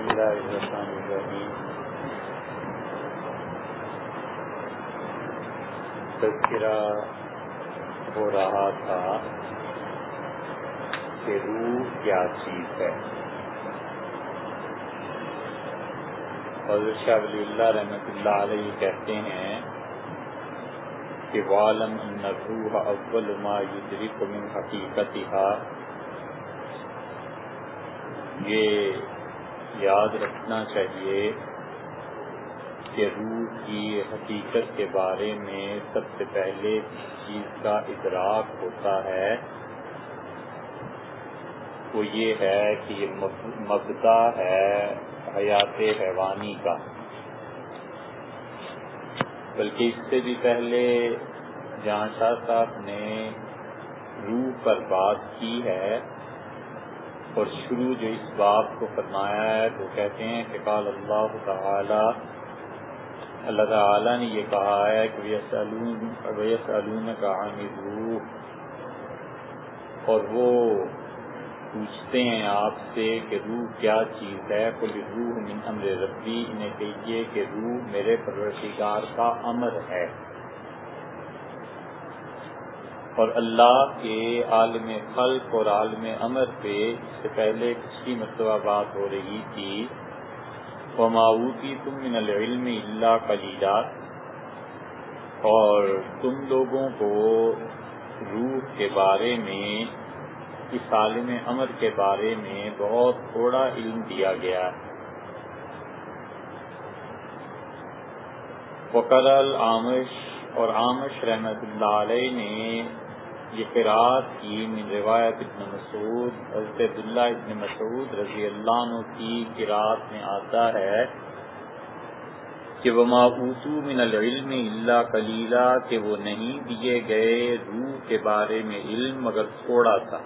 بسم اللہ الرحمن الرحیم تذکرہ ہو رہا تھا کہ روح کیا چیز ہے؟ حضرت شاہ ولی اللہ رحمۃ اللہ علیہ کہتے ہیں کہ والم ان الروح اول ما یدرک من حقیقتها یہ یاد رکھنا چاہیے کہ روح کی حقیقت کے بارے میں سب سے پہلے چیز کا ادراک ہوتا ہے وہ یہ ہے کہ یہ مبدا ہے حیات حیوانی کا۔ بلکہ اس سے بھی پہلے جہاں شاہ صاحب نے روح پر بات کی ہے اور شروع جو اس بات کو فرمایا ہے، تو کہتے ہیں کہ قال اللہ تعالی اللہ تعالی نے یہ کہا ہے کہ ویس کا روح اور وہ پوچھتے ہیں آپ سے کہ روح کیا چیز ہے؟ کل روح من امر ربی انہیں کہیے کہ روح میرے پرورشگار کا امر ہے۔ اور اللہ کے عالم خلق اور عالم امر پہ اس سے پہلے کچھ مرتبہ بات ہو رہی تھی۔ وہ معاوتی تم من العلم اللہ کلیلہ اور تم لوگوں کو روح کے بارے میں، اس عالم امر کے بارے میں بہت تھوڑا علم دیا گیا۔ وکر العامش اور عامش رحمت اللہ علیہ نے یہ قرآت کی من روایت ابن مسعود، حضرت عبداللہ ابن مسعود رضی اللہ عنہ کی قرآت میں آتا ہے کہ وما اوتو من العلم اللہ کلیلہ کہ وہ نہیں دیے گئے روح کے بارے میں علم مگر تھوڑا تھا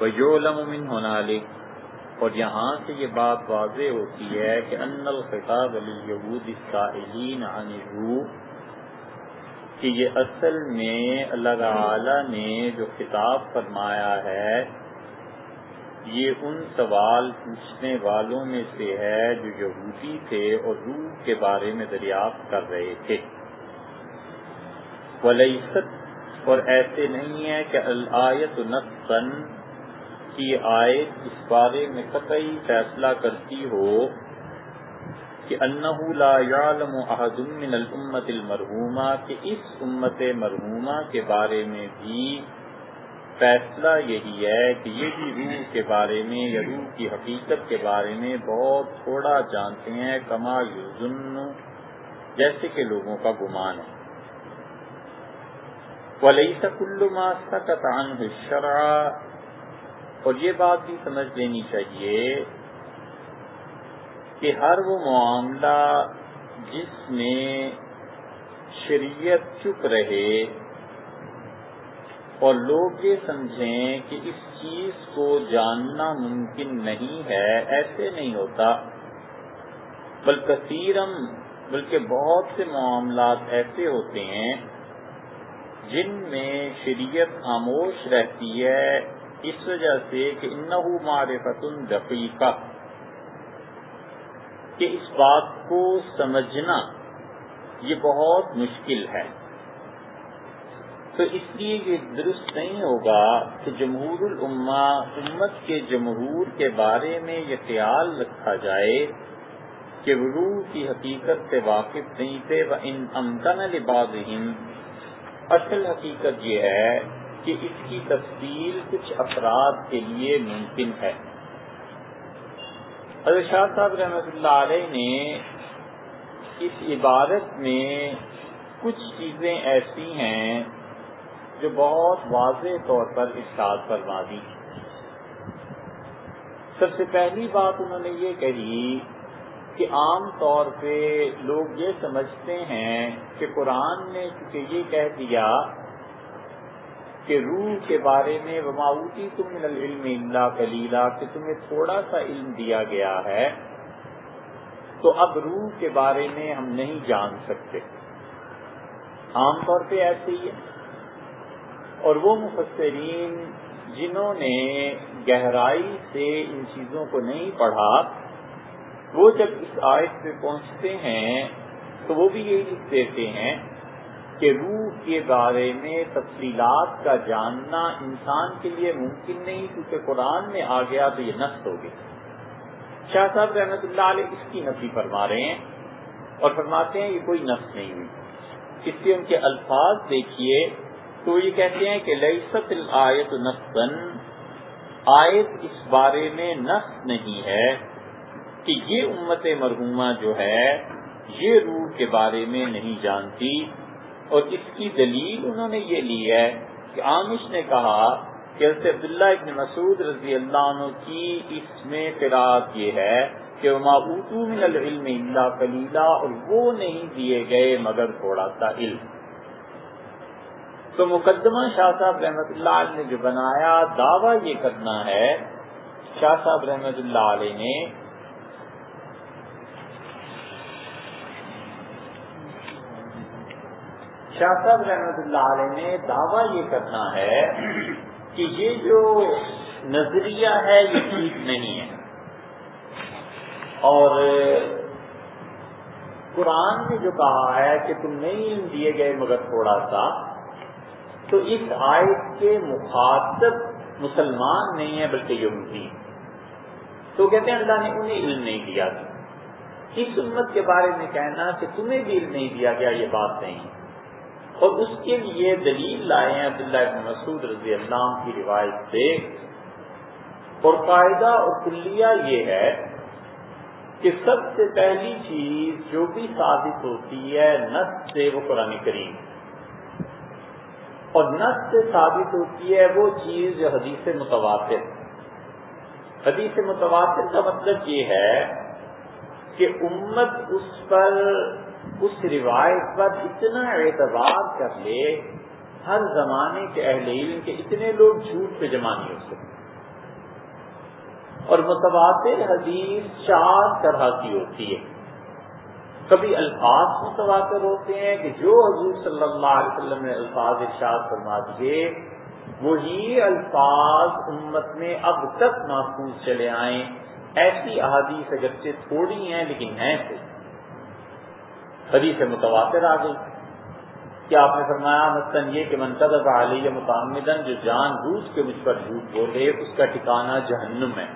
وہ من ہنالک اور یہاں سے یہ بات واضح ہوتی ہے کہ ان الخطاب علی السائلین عن الروح کہ یہ اصل میں اللہ تعالی نے جو خطاب فرمایا ہے، یہ ان سوال پوچھنے والوں میں سے ہے جو یہودی تھے اور روح کے بارے میں دریافت کر رہے تھے۔ ولیست، اور ایسے نہیں ہے کہ الآیت نقصن کی آیت اس بارے میں قطعی فیصلہ کرتی ہو کہ انہو لا یعلم احد من الامت المرحومہ کہ اس امت مرحومہ کے بارے میں بھی فیصلہ یہی ہے کہ یہ بھی روح کے بارے میں یا روح کی حقیقت کے بارے میں بہت تھوڑا جانتے ہیں، کما یوزن جیسے کہ لوگوں کا گمان ہے۔ ولیس کل ما سکت عنہ الشرع اور یہ بات بھی سمجھ لینی چاہیے کہ ہر وہ معاملہ جس میں شریعت چپ رہے اور لوگ یہ سمجھیں کہ اس چیز کو جاننا ممکن نہیں ہے، ایسے نہیں ہوتا۔ بلکثیرم بلکہ بہت سے معاملات ایسے ہوتے ہیں جن میں شریعت خاموش رہتی ہے اس وجہ سے کہ انہو معرفت دقیقہ، کہ اس بات کو سمجھنا یہ بہت مشکل ہے۔ تو اس لیے یہ درست نہیں ہوگا کہ جمہور الامہ، امت کے جمہور کے بارے میں یہ خیال رکھا جائے کہ روح کی حقیقت سے واقف نہیں تھے وہ ان امکن لباس اصل حقیقت یہ ہے کہ اس کی تفصیل کچھ افراد کے لیے ممکن ہے۔ حضرت شاہ صاحب رحمۃ اللہ علیہ نے اس عبارت میں کچھ چیزیں ایسی ہیں جو بہت واضح طور پر ارشاد فرما دی۔ سب سے پہلی بات انہوں نے یہ کہی کہ عام طور پہ لوگ یہ سمجھتے ہیں کہ قرآن نے چونکہ یہ کہہ دیا کہ روح کے بارے میں وماوتی تم من العلم اللہ کلیلہ کہ تمہیں تھوڑا سا علم دیا گیا ہے، تو اب روح کے بارے میں ہم نہیں جان سکتے۔ عام طور پہ ایسے ہی ہے۔ اور وہ مفسرین جنہوں نے گہرائی سے ان چیزوں کو نہیں پڑھا، وہ جب اس آیت پہ پہنچتے ہیں تو وہ بھی یہی لکھ دیتے ہیں کہ روح کے بارے میں تفصیلات کا جاننا انسان کے لیے ممکن نہیں، کیونکہ قرآن میں آ گیا تو یہ نقص ہو گیا۔ شاہ صاحب رحمت اللہ علیہ اس کی نفی فرما رہے ہیں اور فرماتے ہیں یہ کوئی نفس نہیں ہوئی اس لیے ان کے الفاظ دیکھیے تو یہ کہتے ہیں کہ لئیست الآیت نسن آیت اس بارے میں نفس نہیں ہے کہ یہ امت مرحومہ جو ہے، یہ روح کے بارے میں نہیں جانتی۔ اور اس کی دلیل انہوں نے یہ لی ہے کہ عامش نے کہا کہ حضرت عبداللہ ابن مسعود رضی اللہ عنہ کی اس میں قرآت یہ ہے کہ من العلم اللہ کلیلہ اور وہ نہیں دیے گئے مگر تھوڑا سا علم۔ تو مقدمہ شاہ صاحب رحمت اللہ علیہ نے جو بنایا، دعویٰ یہ کرنا ہے، شاہ صاحب رحمت اللہ علیہ نے شاہ صاحب رحمت اللہ علیہ نے دعویٰ یہ کرنا ہے کہ یہ جو نظریہ ہے یہ ٹھیک نہیں ہے۔ اور قرآن نے جو کہا ہے کہ تم نہیں دیے گئے مگر تھوڑا سا، تو اس آیت کے مخاطب مسلمان نہیں ہے بلکہ یہودی تو کہتے ہیں اللہ نے انہیں علم نہیں دیا۔ تھا اس امت کے بارے میں کہنا کہ تمہیں بھی علم نہیں دیا گیا یہ بات نہیں۔ اور اس کے لیے دلیل لائے ہیں عبداللہ ابن مسعود رضی اللہ کی روایت سے۔ اور قاعدہ اور کلیہ یہ ہے کہ سب سے پہلی چیز جو بھی ثابت ہوتی ہے نس سے وہ قرآن کریم۔ اور نس سے ثابت ہوتی ہے وہ چیز جو حدیث متواتر۔ حدیث متواتر کا مطلب یہ ہے کہ امت اس پر اس روایت پر اتنا اعتبار کر لے، ہر زمانے کے اہل علم کے اتنے لوگ جھوٹ پہ جمع نہیں ہو سکتے۔ اور متواتر حدیث چار طرح کی ہوتی ہے۔ کبھی الفاظ متواتر ہوتے ہیں کہ جو حضور صلی اللہ علیہ وسلم نے الفاظ ارشاد فرما دیے، وہی الفاظ امت میں اب تک محفوظ چلے آئیں۔ ایسی احادیث اگرچہ تھوڑی ہیں لیکن ہیں تو حدیث متواتر آ گئی۔ کیا آپ نے فرمایا مثلاً یہ کہ منتظر علی متعمدن جو جان بوجھ کے مجھ پر جھوٹ بولے، اس کا ٹھکانہ جہنم ہے۔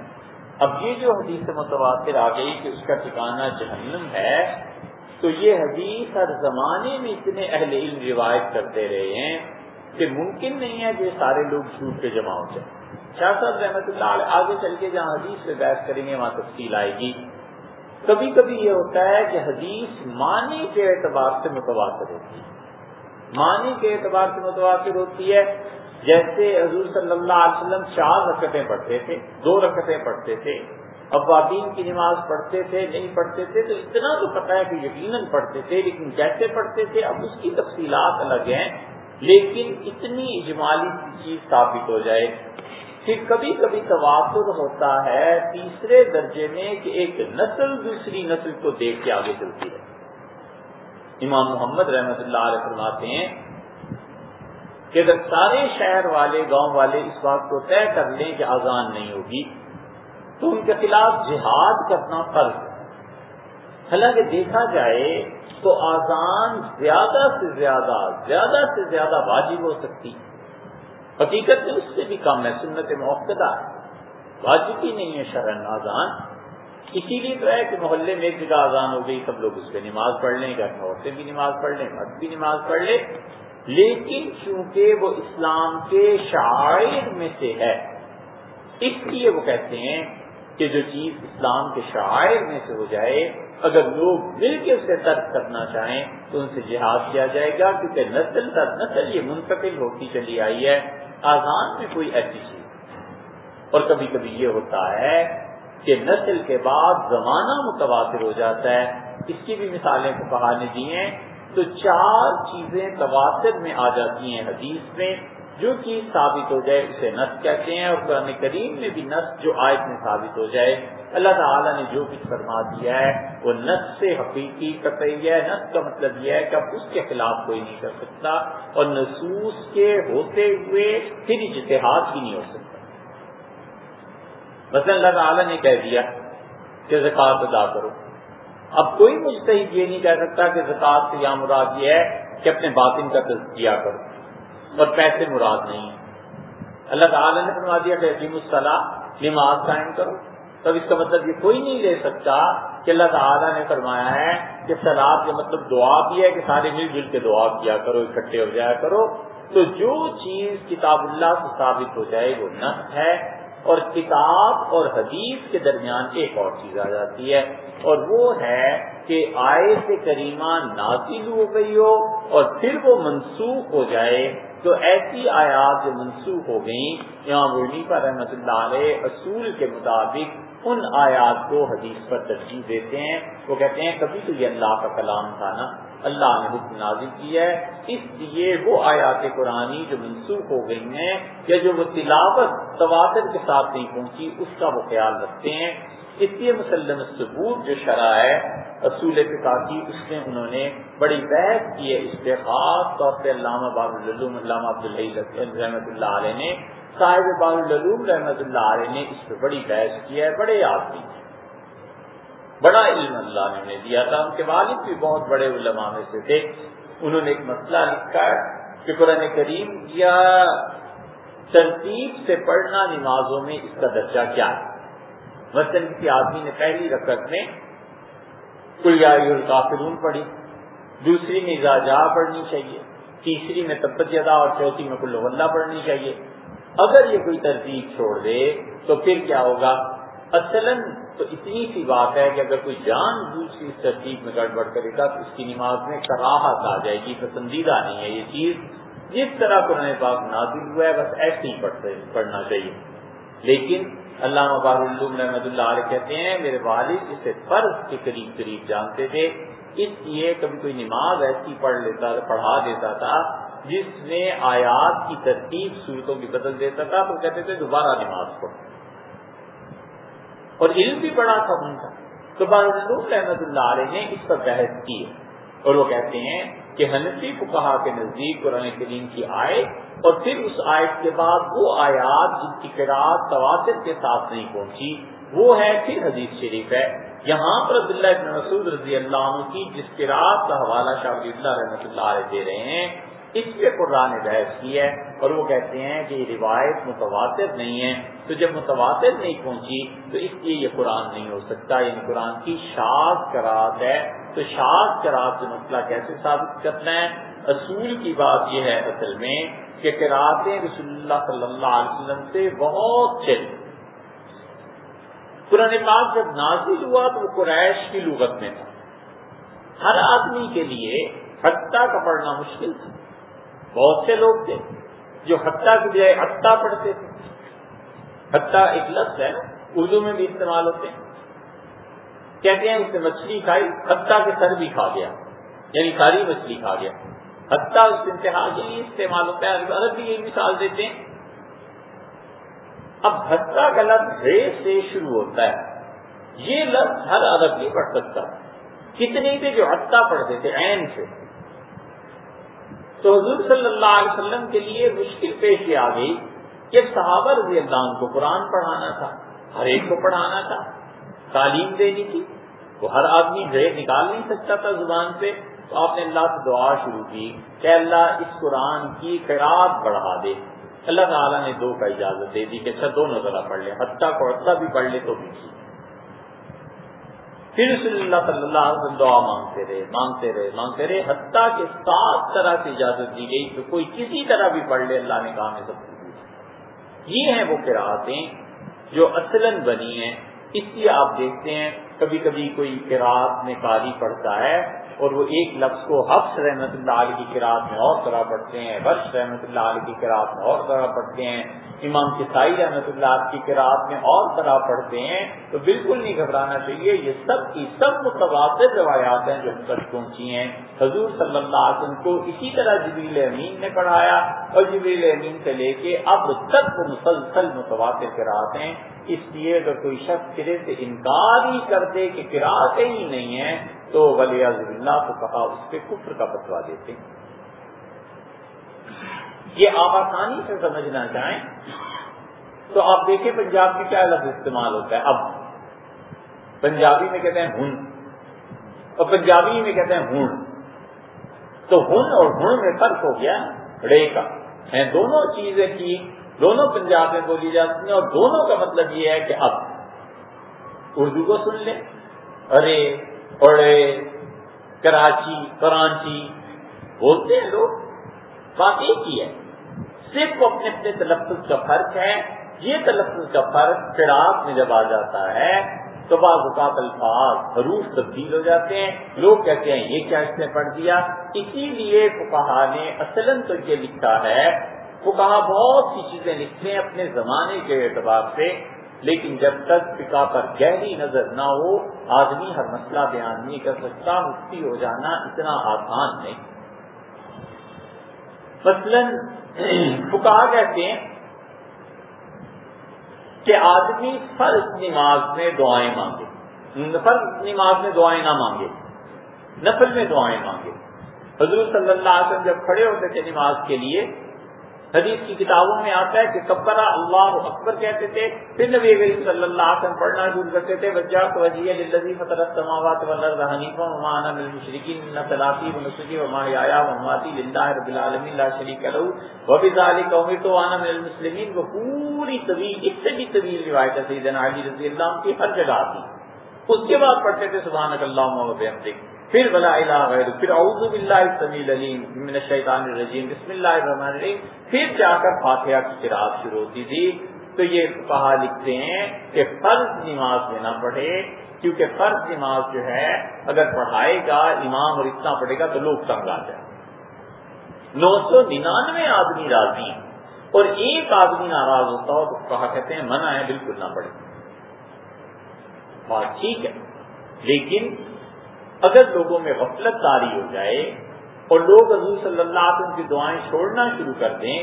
اب یہ جو حدیث متواتر آ گئی کہ اس کا ٹھکانہ جہنم ہے، تو یہ حدیث ہر زمانے میں اتنے اہل علم روایت کرتے رہے ہیں کہ ممکن نہیں ہے کہ سارے لوگ جھوٹ پہ جمع ہو جائیں۔ شاہ صاحب رحمۃ اللہ علیہ آگے چل کے جہاں حدیث پہ بحث کریں گے، وہاں تفصیل آئے گی۔ کبھی کبھی یہ ہوتا ہے کہ حدیث معنی کے اعتبار سے متواتر ہوتی ہے۔ معنی کے اعتبار سے متواتر ہوتی ہے، جیسے حضور صلی اللہ علیہ وسلم چار رکتیں پڑھتے تھے، دو رکتیں پڑھتے تھے ابابین کی نماز پڑھتے تھے، نہیں پڑھتے تھے، تو اتنا تو پتا ہے کہ یقیناً پڑھتے تھے، لیکن کیسے پڑھتے تھے، اب اس کی تفصیلات الگ ہیں، لیکن اتنی اجمالی چیز ثابت ہو جائے پھر کبھی کبھی تواتر ہوتا ہے تیسرے درجے میں کہ ایک نسل دوسری نسل کو دیکھ کے آگے چلتی ہے۔ امام محمد رحمت اللہ علیہ فرماتے ہیں کہ اگر سارے شہر والے، گاؤں والے اس بات کو طے کر لیں کہ آزان نہیں ہوگی، تو ان کے خلاف جہاد کرنا فرض ہے۔ حالانکہ دیکھا جائے تو آزان زیادہ سے زیادہ زیادہ سے زیادہ واجب ہو سکتی۔ ہے حقیقت میں اس سے بھی کم ہے، سنت موقع واجب ہی نہیں ہے شرن آزان اسی لیے تو ہے کہ محلے میں ایک جگہ آزان ہو گئی، سب لوگ اس پہ نماز پڑھ لیں، گھر میں عورتیں بھی نماز پڑھ لیں، مرد بھی نماز پڑھ لیں۔ لیکن چونکہ وہ اسلام کے شاعر میں سے ہے، اس لیے وہ کہتے ہیں کہ جو چیز اسلام کے شاعر میں سے ہو جائے، اگر لوگ مل کے اسے ترک کرنا چاہیں، تو ان سے جہاد کیا جائے گا، کیونکہ نسل در نسل یہ منتقل ہوتی چلی آئی ہے۔ آزان میں کوئی ایسی چیز اور کبھی کبھی یہ ہوتا ہے کہ نسل کے بعد زمانہ متواتر ہو جاتا ہے۔ اس کی بھی مثالیں کو کہانی دی ہیں۔ تو چار چیزیں تواتر میں آ جاتی ہیں حدیث میں، جو چیز ثابت ہو جائے، اسے نس کہتے ہیں۔ اور قرآن کریم میں بھی نس جو آیت میں ثابت ہو جائے۔ اللہ تعالیٰ نے جو کچھ فرما دیا ہے، وہ نس سے حقیقی قطعی ہے نس کا مطلب یہ ہے کہ اب اس کے خلاف کوئی نہیں کر سکتا اور نصوص کے ہوتے ہوئے پھر اجتہاد بھی نہیں ہو سکتا۔ بس اللہ تعالیٰ نے کہہ دیا کہ زکوٰۃ ادا کرو۔ اب کوئی مجتہد یہ نہیں کہہ سکتا کہ زکوٰۃ سے یا مراد یہ ہے کہ اپنے باطن کا تجزیہ کرو اور پیسے مراد نہیں اللہ تعالیٰ نے فرما دیا کہ عظیم الصلاح نماز قائم کرو۔ تب اس کا مطلب یہ کوئی نہیں لے سکتا کہ اللہ تعالیٰ نے فرمایا ہے کہ سلاد کا مطلب دعا بھی ہے کہ سارے مل جل کے دعا کیا کرو، اکٹھے ہو جایا کرو۔ تو جو چیز کتاب اللہ سے ثابت ہو جائے وہ نف ہے اور کتاب اور حدیث کے درمیان ایک اور چیز آ جاتی ہے اور وہ ہے کہ آئے سے کریمہ نازل ہو گئی ہو اور پھر وہ منسوخ ہو جائے۔ تو ایسی آیات جو منسوخ ہو گئیں، امام پر رحمۃ اللہ علیہ اصول کے مطابق ان آیات کو حدیث پر ترجیح دیتے ہیں۔ وہ کہتے ہیں، کبھی تو یہ اللہ کا کلام تھا نا، اللہ نے حکم نازل کیا ہے۔ اس لیے وہ آیات قرآن جو منسوخ ہو گئی ہیں یا جو وہ تلاوت تواتر کے ساتھ نہیں پہنچی، اس کا وہ خیال رکھتے ہیں۔ اس لیے مسلم ثبوت جو شرح ہے اصول کی، اس میں انہوں نے بڑی بحث کی ہے۔ اس پہ خاص طور پہ علامہ باب العلوم، علامہ عبد رحمۃ اللہ علیہ نے صاحب باب العلوم رحمۃ اللہ علیہ نے اس پہ بڑی بحث کی ہے، بڑے آدمی بڑا علم اللہ نے انہیں دیا تھا۔ ان کے والد بھی بہت بڑے علماء میں سے تھے۔ انہوں نے ایک مسئلہ لکھا ہے کہ قرآن کریم یا ترتیب سے پڑھنا نمازوں میں اس کا درجہ کیا ہے۔ مثلاً کسی آدمی نے پہلی رقط میں الکافرون پڑھی، دوسری میں اجازہ پڑھنی چاہیے، تیسری میں تبت ادا اور چوتھی میں کل اللہ پڑھنی چاہیے۔ اگر یہ کوئی ترتیب چھوڑ دے تو پھر کیا ہوگا؟ اصلاً تو اتنی سی بات ہے کہ اگر کوئی جان دوسری اس ترتیب میں گڑبڑ کرے گا تو اس کی نماز میں کراہت آ جائے گی، پسندیدہ نہیں ہے یہ چیز۔ جس طرح قرآن پاک نازل ہوا ہے، بس ایسے ہی پڑھنا چاہیے۔ لیکن علامہ بار العلوم رحمۃ اللہ علیہ کہتے ہیں، میرے والد اسے فرض کے قریب قریب جانتے تھے۔ اس لیے کبھی کوئی نماز ایسی پڑھ لیتا پڑھا دیتا تھا جس میں آیات کی ترتیب صورتوں کی بدل دیتا تھا، تو کہتے تھے دوبارہ نماز پڑھو۔ اور علم بھی بڑا تھا۔ ان کا تو بار العلوم اللہ علیہ نے اس پر بحث کی اور وہ کہتے ہیں کہ حنفی کو کہا کہ نزدیک قرآن کریم کی آئے اور پھر اس آیت کے بعد وہ آیات جن کی قرآن تواتر کے ساتھ نہیں پہنچی، وہ ہے پھر حدیث شریف ہے۔ یہاں پر عبداللہ ابن مسعود رضی اللہ عنہ کی جس قرآن کا حوالہ شاہ اللہ رحمۃ اللہ علیہ دے رہے ہیں اس پہ قرآن نے بحث کی ہے اور وہ کہتے ہیں کہ یہ روایت متواتر نہیں ہے، تو جب متواتر نہیں پہنچی تو اس لیے یہ قرآن نہیں ہو سکتا یعنی قرآن کی شاد کرات ہے۔ تو شاد کرات سے مسئلہ کیسے ثابت کرنا ہے؟ اصول کی بات یہ ہے اصل میں کہ کراطیں رسول اللہ صلی اللہ علیہ وسلم سے بہت چل۔ قرآن پاک جب نازل ہوا تو وہ قریش کی لغت میں تھا۔ ہر آدمی کے لیے حتیٰ کا پڑھنا مشکل تھا۔ بہت سے لوگ تھے جو حتیٰ کی بجائے حتیٰ پڑھتے تھے۔ حتیٰ ایک لفظ ہے اردو میں بھی استعمال ہوتے ہیں۔ کہتے ہیں، اس نے مچھلی کھائی، حتیٰ کے سر بھی کھا گیا۔ یعنی ساری مچھلی کھا گیا۔ حتیٰ اس انتہا یہی استعمال ہوتا ہے۔ عرب بھی یہی مثال دیتے ہیں۔ اب حتیٰ کا لفظ رے سے شروع ہوتا ہے۔ یہ لفظ ہر عرب نہیں پڑھ سکتا کتنے تھے جو حتیٰ پڑھتے تھے، عین سے۔ تو حضور صلی اللہ علیہ وسلم کے لیے مشکل پیش آ گئی کہ صحابہ رضی اللہ عنہ کو قرآن پڑھانا تھا، ہر ایک کو پڑھانا تھا، تعلیم دینی تھی وہ ہر آدمی نکال نہیں سکتا تھا زبان سے تو آپ نے اللہ سے دعا شروع کی کہ اللہ اس قرآن کی خیرات بڑھا دے۔ اللہ تعالیٰ نے دو کا اجازت دے دی کہ اچھا دونوں ذرا پڑھ لے، حتیٰ کو حتیٰ بھی پڑھ لے تو بھی پھر صلی اللہ صلی اللہ علیہ وسلم دعا مانگتے رہے مانگتے رہے مانگتے رہے، حتیٰ کے سات طرح سے اجازت دی گئی تو کوئی کسی طرح بھی پڑھ لے، اللہ نے کہا میں سب یہ ہیں وہ قرآتیں جو اصلاً بنی ہیں۔ اس لیے آپ دیکھتے ہیں، کبھی کبھی کوئی قرآت میں قاری پڑھتا ہے اور وہ ایک لفظ کو حفظ رحمت اللہ علیہ کی قرآت میں اور طرح پڑھتے ہیں برش رحمت اللہ علیہ کی قرآت میں اور طرح پڑھتے ہیں، امام کسائی رحمت اللہ کی قرآت میں اور طرح پڑھتے ہیں، تو بالکل نہیں گھبرانا چاہیے، یہ سب کی سب متوازر روایات ہیں جو تک پہنچی ہیں۔ حضور صلی اللہ علیہ وسلم کو اسی طرح جبریل امین نے پڑھایا اور جبریل امین سے لے کے اب تک وہ مسلسل متوازر قرآت ہیں۔ اس لیے اگر کوئی شخص کرے سے انکار ہی کر دے کہ قرآتیں ہی نہیں ہیں تو ولی اللہ کو کہا اس پہ کفر کا بتوا دیتے یہ آپ آسانی سے سمجھنا چاہیں تو آپ دیکھیں پنجاب میں کیا لفظ استعمال ہوتا ہے۔ اب۔ پنجابی میں کہتے ہیں ہن۔ اور پنجابی میں کہتے ہیں ہن۔ تو ہن اور ہن میں فرق ہو گیا رے کا۔ دونوں چیزیں کی۔ دونوں پنجاب میں بولی جاتی ہیں اور دونوں کا مطلب یہ ہے کہ اب۔ اردو کو سن لیں۔ ارے۔ اڑے کراچی کرانچی بولتے ہیں لوگ بات ایک ہی ہے۔ صرف اپنے اپنے تلفظ کا فرق ہے۔ یہ تلفظ کا فرق فراق میں جب آ جاتا ہے، تو بعض اوقات الفاظ حروف تبدیل ہو جاتے ہیں۔ لوگ کہتے ہیں، یہ کیا اس نے پڑھ دیا؟ اسی لیے فکہ نے اصلاً تو یہ لکھا ہے۔ فکہ بہت سی چیزیں لکھتے ہیں اپنے زمانے کے اعتبار سے۔ لیکن جب تک فکا پر گہری نظر نہ ہو، آدمی ہر مسئلہ بیان نہیں کر سکتا، مفتی ہو جانا اتنا آسان نہیں۔ مثلاً فکا کہتے ہیں کہ آدمی فرض نماز میں دعائیں مانگے۔ فرض نماز میں دعائیں نہ مانگے۔ نفل میں دعائیں مانگے۔ حضور صلی اللہ علیہ وسلم جب کھڑے ہوتے تھے نماز کے لیے حدیث کی کتابوں میں آتا ہے کہ کبرا اللہ اکبر کہتے تھے، پھر نبی کریم صلی اللہ علیہ وسلم پڑھنا شروع کرتے تھے بجا وجیہ للذی فطر السماوات والارض حنیفا وما انا من المشرکین ان صلاتی و نسکی و محیایا و مماتی للہ رب العالمین لا شریک له. وبذلک امرت وانا من المسلمین وہ پوری طویل اس سے بھی طویل روایت ہے سیدنا علی رضی اللہ عنہ کی، ہر جگہ آتی۔ اس کے بعد پڑھتے تھے سبحانک اللہم و بحمدک۔ پھر بلا الہ غیر پھر اعوذ باللہ السمیع العلیم من الشیطان الرجیم، بسم اللہ الرحمن الرحیم، پھر جا کر فاتحہ کی قرات شروع ہوتی تھی۔ تو یہ کہا لکھتے ہیں کہ فرض نماز میں نہ پڑھے، کیونکہ فرض نماز جو ہے، اگر پڑھائے گا امام اور اتنا پڑھے گا تو لوگ تنگ آ جائیں۔ نو سو ننانوے آدمی راضی اور ایک آدمی ناراض ہوتا ہو تو کہا کہتے ہیں، منع ہے، بالکل نہ پڑھے۔ بات ٹھیک ہے، لیکن اگر لوگوں میں غفلت داری ہو جائے اور لوگ حضور صلی اللہ علیہ وسلم کی دعائیں چھوڑنا شروع کر دیں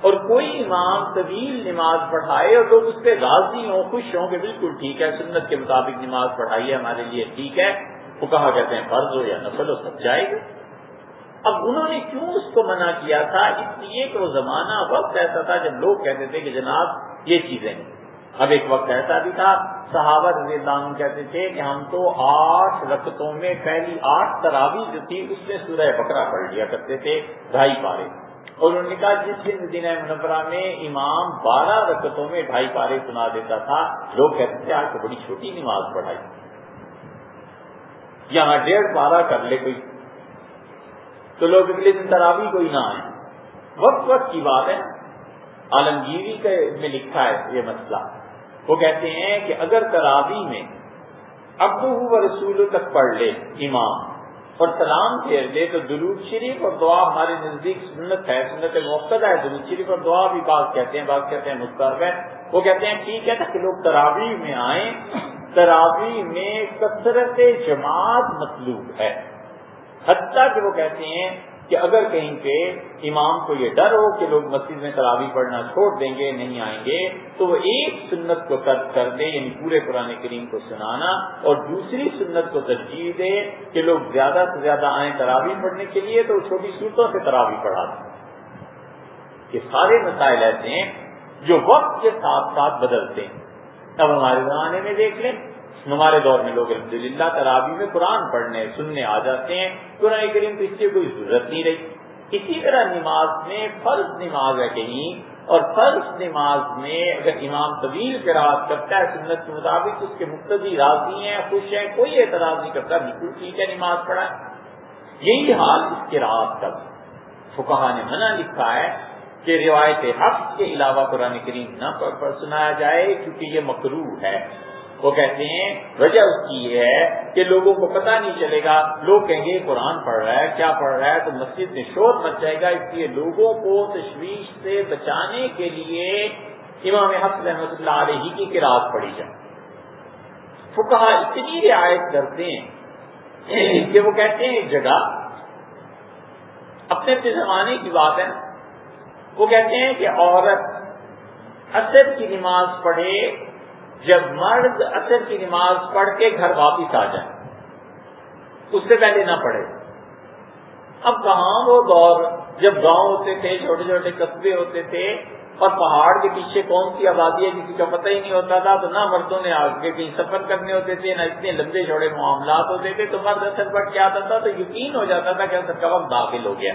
اور کوئی امام طویل نماز پڑھائے اور لوگ اس پہ راضی ہوں، خوش ہوں کہ بالکل ٹھیک ہے، سنت کے مطابق نماز پڑھائیے ہمارے لیے ٹھیک ہے وہ کہا کہتے ہیں فرض ہو یا نفل ہو، سب جائے گا۔ اب انہوں نے کیوں اس کو منع کیا تھا؟ اس لیے کہ وہ زمانہ وقت ایسا تھا جب لوگ کہتے تھے کہ جناب یہ چیزیں اب ایک وقت ایسا بھی تھا، صحابہ رضی اللہ عنہ کہتے تھے کہ ہم تو آٹھ رقطوں میں پہلی آٹھ تراوی جو تھی، اس میں سورہ بکرا پڑھ لیا کرتے تھے، ڈھائی پارے۔ اور انہوں نے کہا، جس دن دن منورہ میں امام بارہ رقطوں میں ڈھائی پارے سنا دیتا تھا، لوگ کہتے تھے، آج تو بڑی چھوٹی نماز پڑھائی۔ یہاں ڈیڑھ پارہ کر لے کوئی۔ تو لوگ اگلے دن تراوی کوئی نہ آئے۔ وقت وقت کی بات ہے۔ عالمگیری میں لکھا ہے یہ مسئلہ۔ وہ کہتے ہیں کہ اگر تراوی میں ابو و رسول تک پڑھ لے امام اور سلام پھیر لے تو درود شریف اور دعا ہمارے نزدیک سنت ہے، سنت مقصد ہے درود شریف اور دعا بھی بات کہتے ہیں بات کہتے ہیں مسترب ہے۔ وہ کہتے ہیں ٹھیک ہے کہ لوگ تراوی میں آئیں تراوی میں کثرت جماعت مطلوب ہے۔ حتیٰ کہ وہ کہتے ہیں کہ اگر کہیں پہ امام کو یہ ڈر ہو کہ لوگ مسجد میں تراوی پڑھنا چھوڑ دیں گے، نہیں آئیں گے، تو وہ ایک سنت کو ترک کر دے یعنی پورے قرآن کریم کو سنانا اور دوسری سنت کو ترجیح دے کہ لوگ زیادہ سے زیادہ آئیں تراوی پڑھنے کے لیے، تو چھوٹی صورتوں سے تراوی پڑھا دیں۔ یہ سارے مسائل ایسے ہیں جو وقت کے ساتھ ساتھ بدلتے ہیں۔ اب ہمارے زمانے میں دیکھ لیں ہمارے دور میں لوگ الحمد للہ ترابی میں قرآن پڑھنے، سننے آ جاتے ہیں۔ قرآن کریم تو اس کی کوئی ضرورت نہیں رہی۔ اسی طرح نماز میں فرض نماز ہے کہیں، اور فرض نماز میں اگر امام طویل قرآد کرتا ہے، سنت کے مطابق اس کے مقتدی راضی ہیں، خوش ہیں، کوئی اعتراض نہیں کرتا، بالکل ٹھیک ہے، نماز پڑھا۔ یہی حال اس کے رات کا فکہ نے منع لکھا ہے کہ روایت حق کے علاوہ قرآن کریم نہ سنایا جائے، کیونکہ یہ مکرو ہے۔ وہ کہتے ہیں، وجہ اس کی یہ ہے کہ لوگوں کو پتہ نہیں چلے گا۔ لوگ کہیں گے، قرآن پڑھ رہا ہے، کیا پڑھ رہا ہے؟ تو مسجد میں شور مچ جائے گا۔ اس لیے لوگوں کو تشویش سے بچانے کے لیے امام حق رحمۃ اللہ علیہ کی کراط پڑھی جائے۔ فکہ اتنی رعایت کرتے ہیں کہ وہ کہتے ہیں ایک جگہ اپنے اپنے زمانے کی بات ہے۔ وہ کہتے ہیں کہ عورت اصد کی نماز پڑھے جب مرد اثر کی نماز پڑھ کے گھر واپس آ جائے، اس سے پہلے نہ پڑھے۔ اب کہاں وہ دور، جب گاؤں ہوتے تھے، چھوٹے چھوٹے قصبے ہوتے تھے، اور پہاڑ کے پیچھے کون سی آبادی ہے کسی کا پتہ ہی نہیں ہوتا تھا، تو نہ مردوں نے آگے کہیں سفر کرنے ہوتے تھے، نہ اتنے لمبے چوڑے معاملات ہوتے تھے، تو مرد اثر پر کیا آتا تھا، تو یقین ہو جاتا تھا کہ اثر کا وقت داخل ہو گیا۔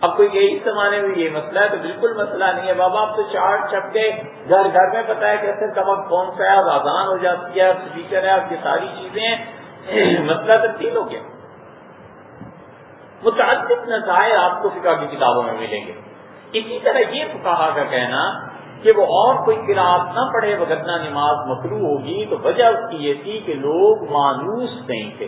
اب کوئی یہی زمانے میں یہ مسئلہ ہے تو بالکل مسئلہ نہیں ہے۔ بابا اب تو چارٹ چھپ کے گھر گھر میں پتا ہے کہ اثر کا وقت کون سا ہے؟ آزان ہو جاتی ہے اسپیکر ہے آپ کی ساری چیزیں مسئلہ تبدیل ہو گیا۔ متعدد نظائر آپ کو فکا کی کتابوں میں ملیں گے۔ اسی طرح یہ کہا کا کہنا کہ وہ اور کوئی قرآن نہ پڑھے وغیرہ نماز مکرو ہوگی تو وجہ اس کی یہ تھی کہ لوگ مانوس نہیں تھے۔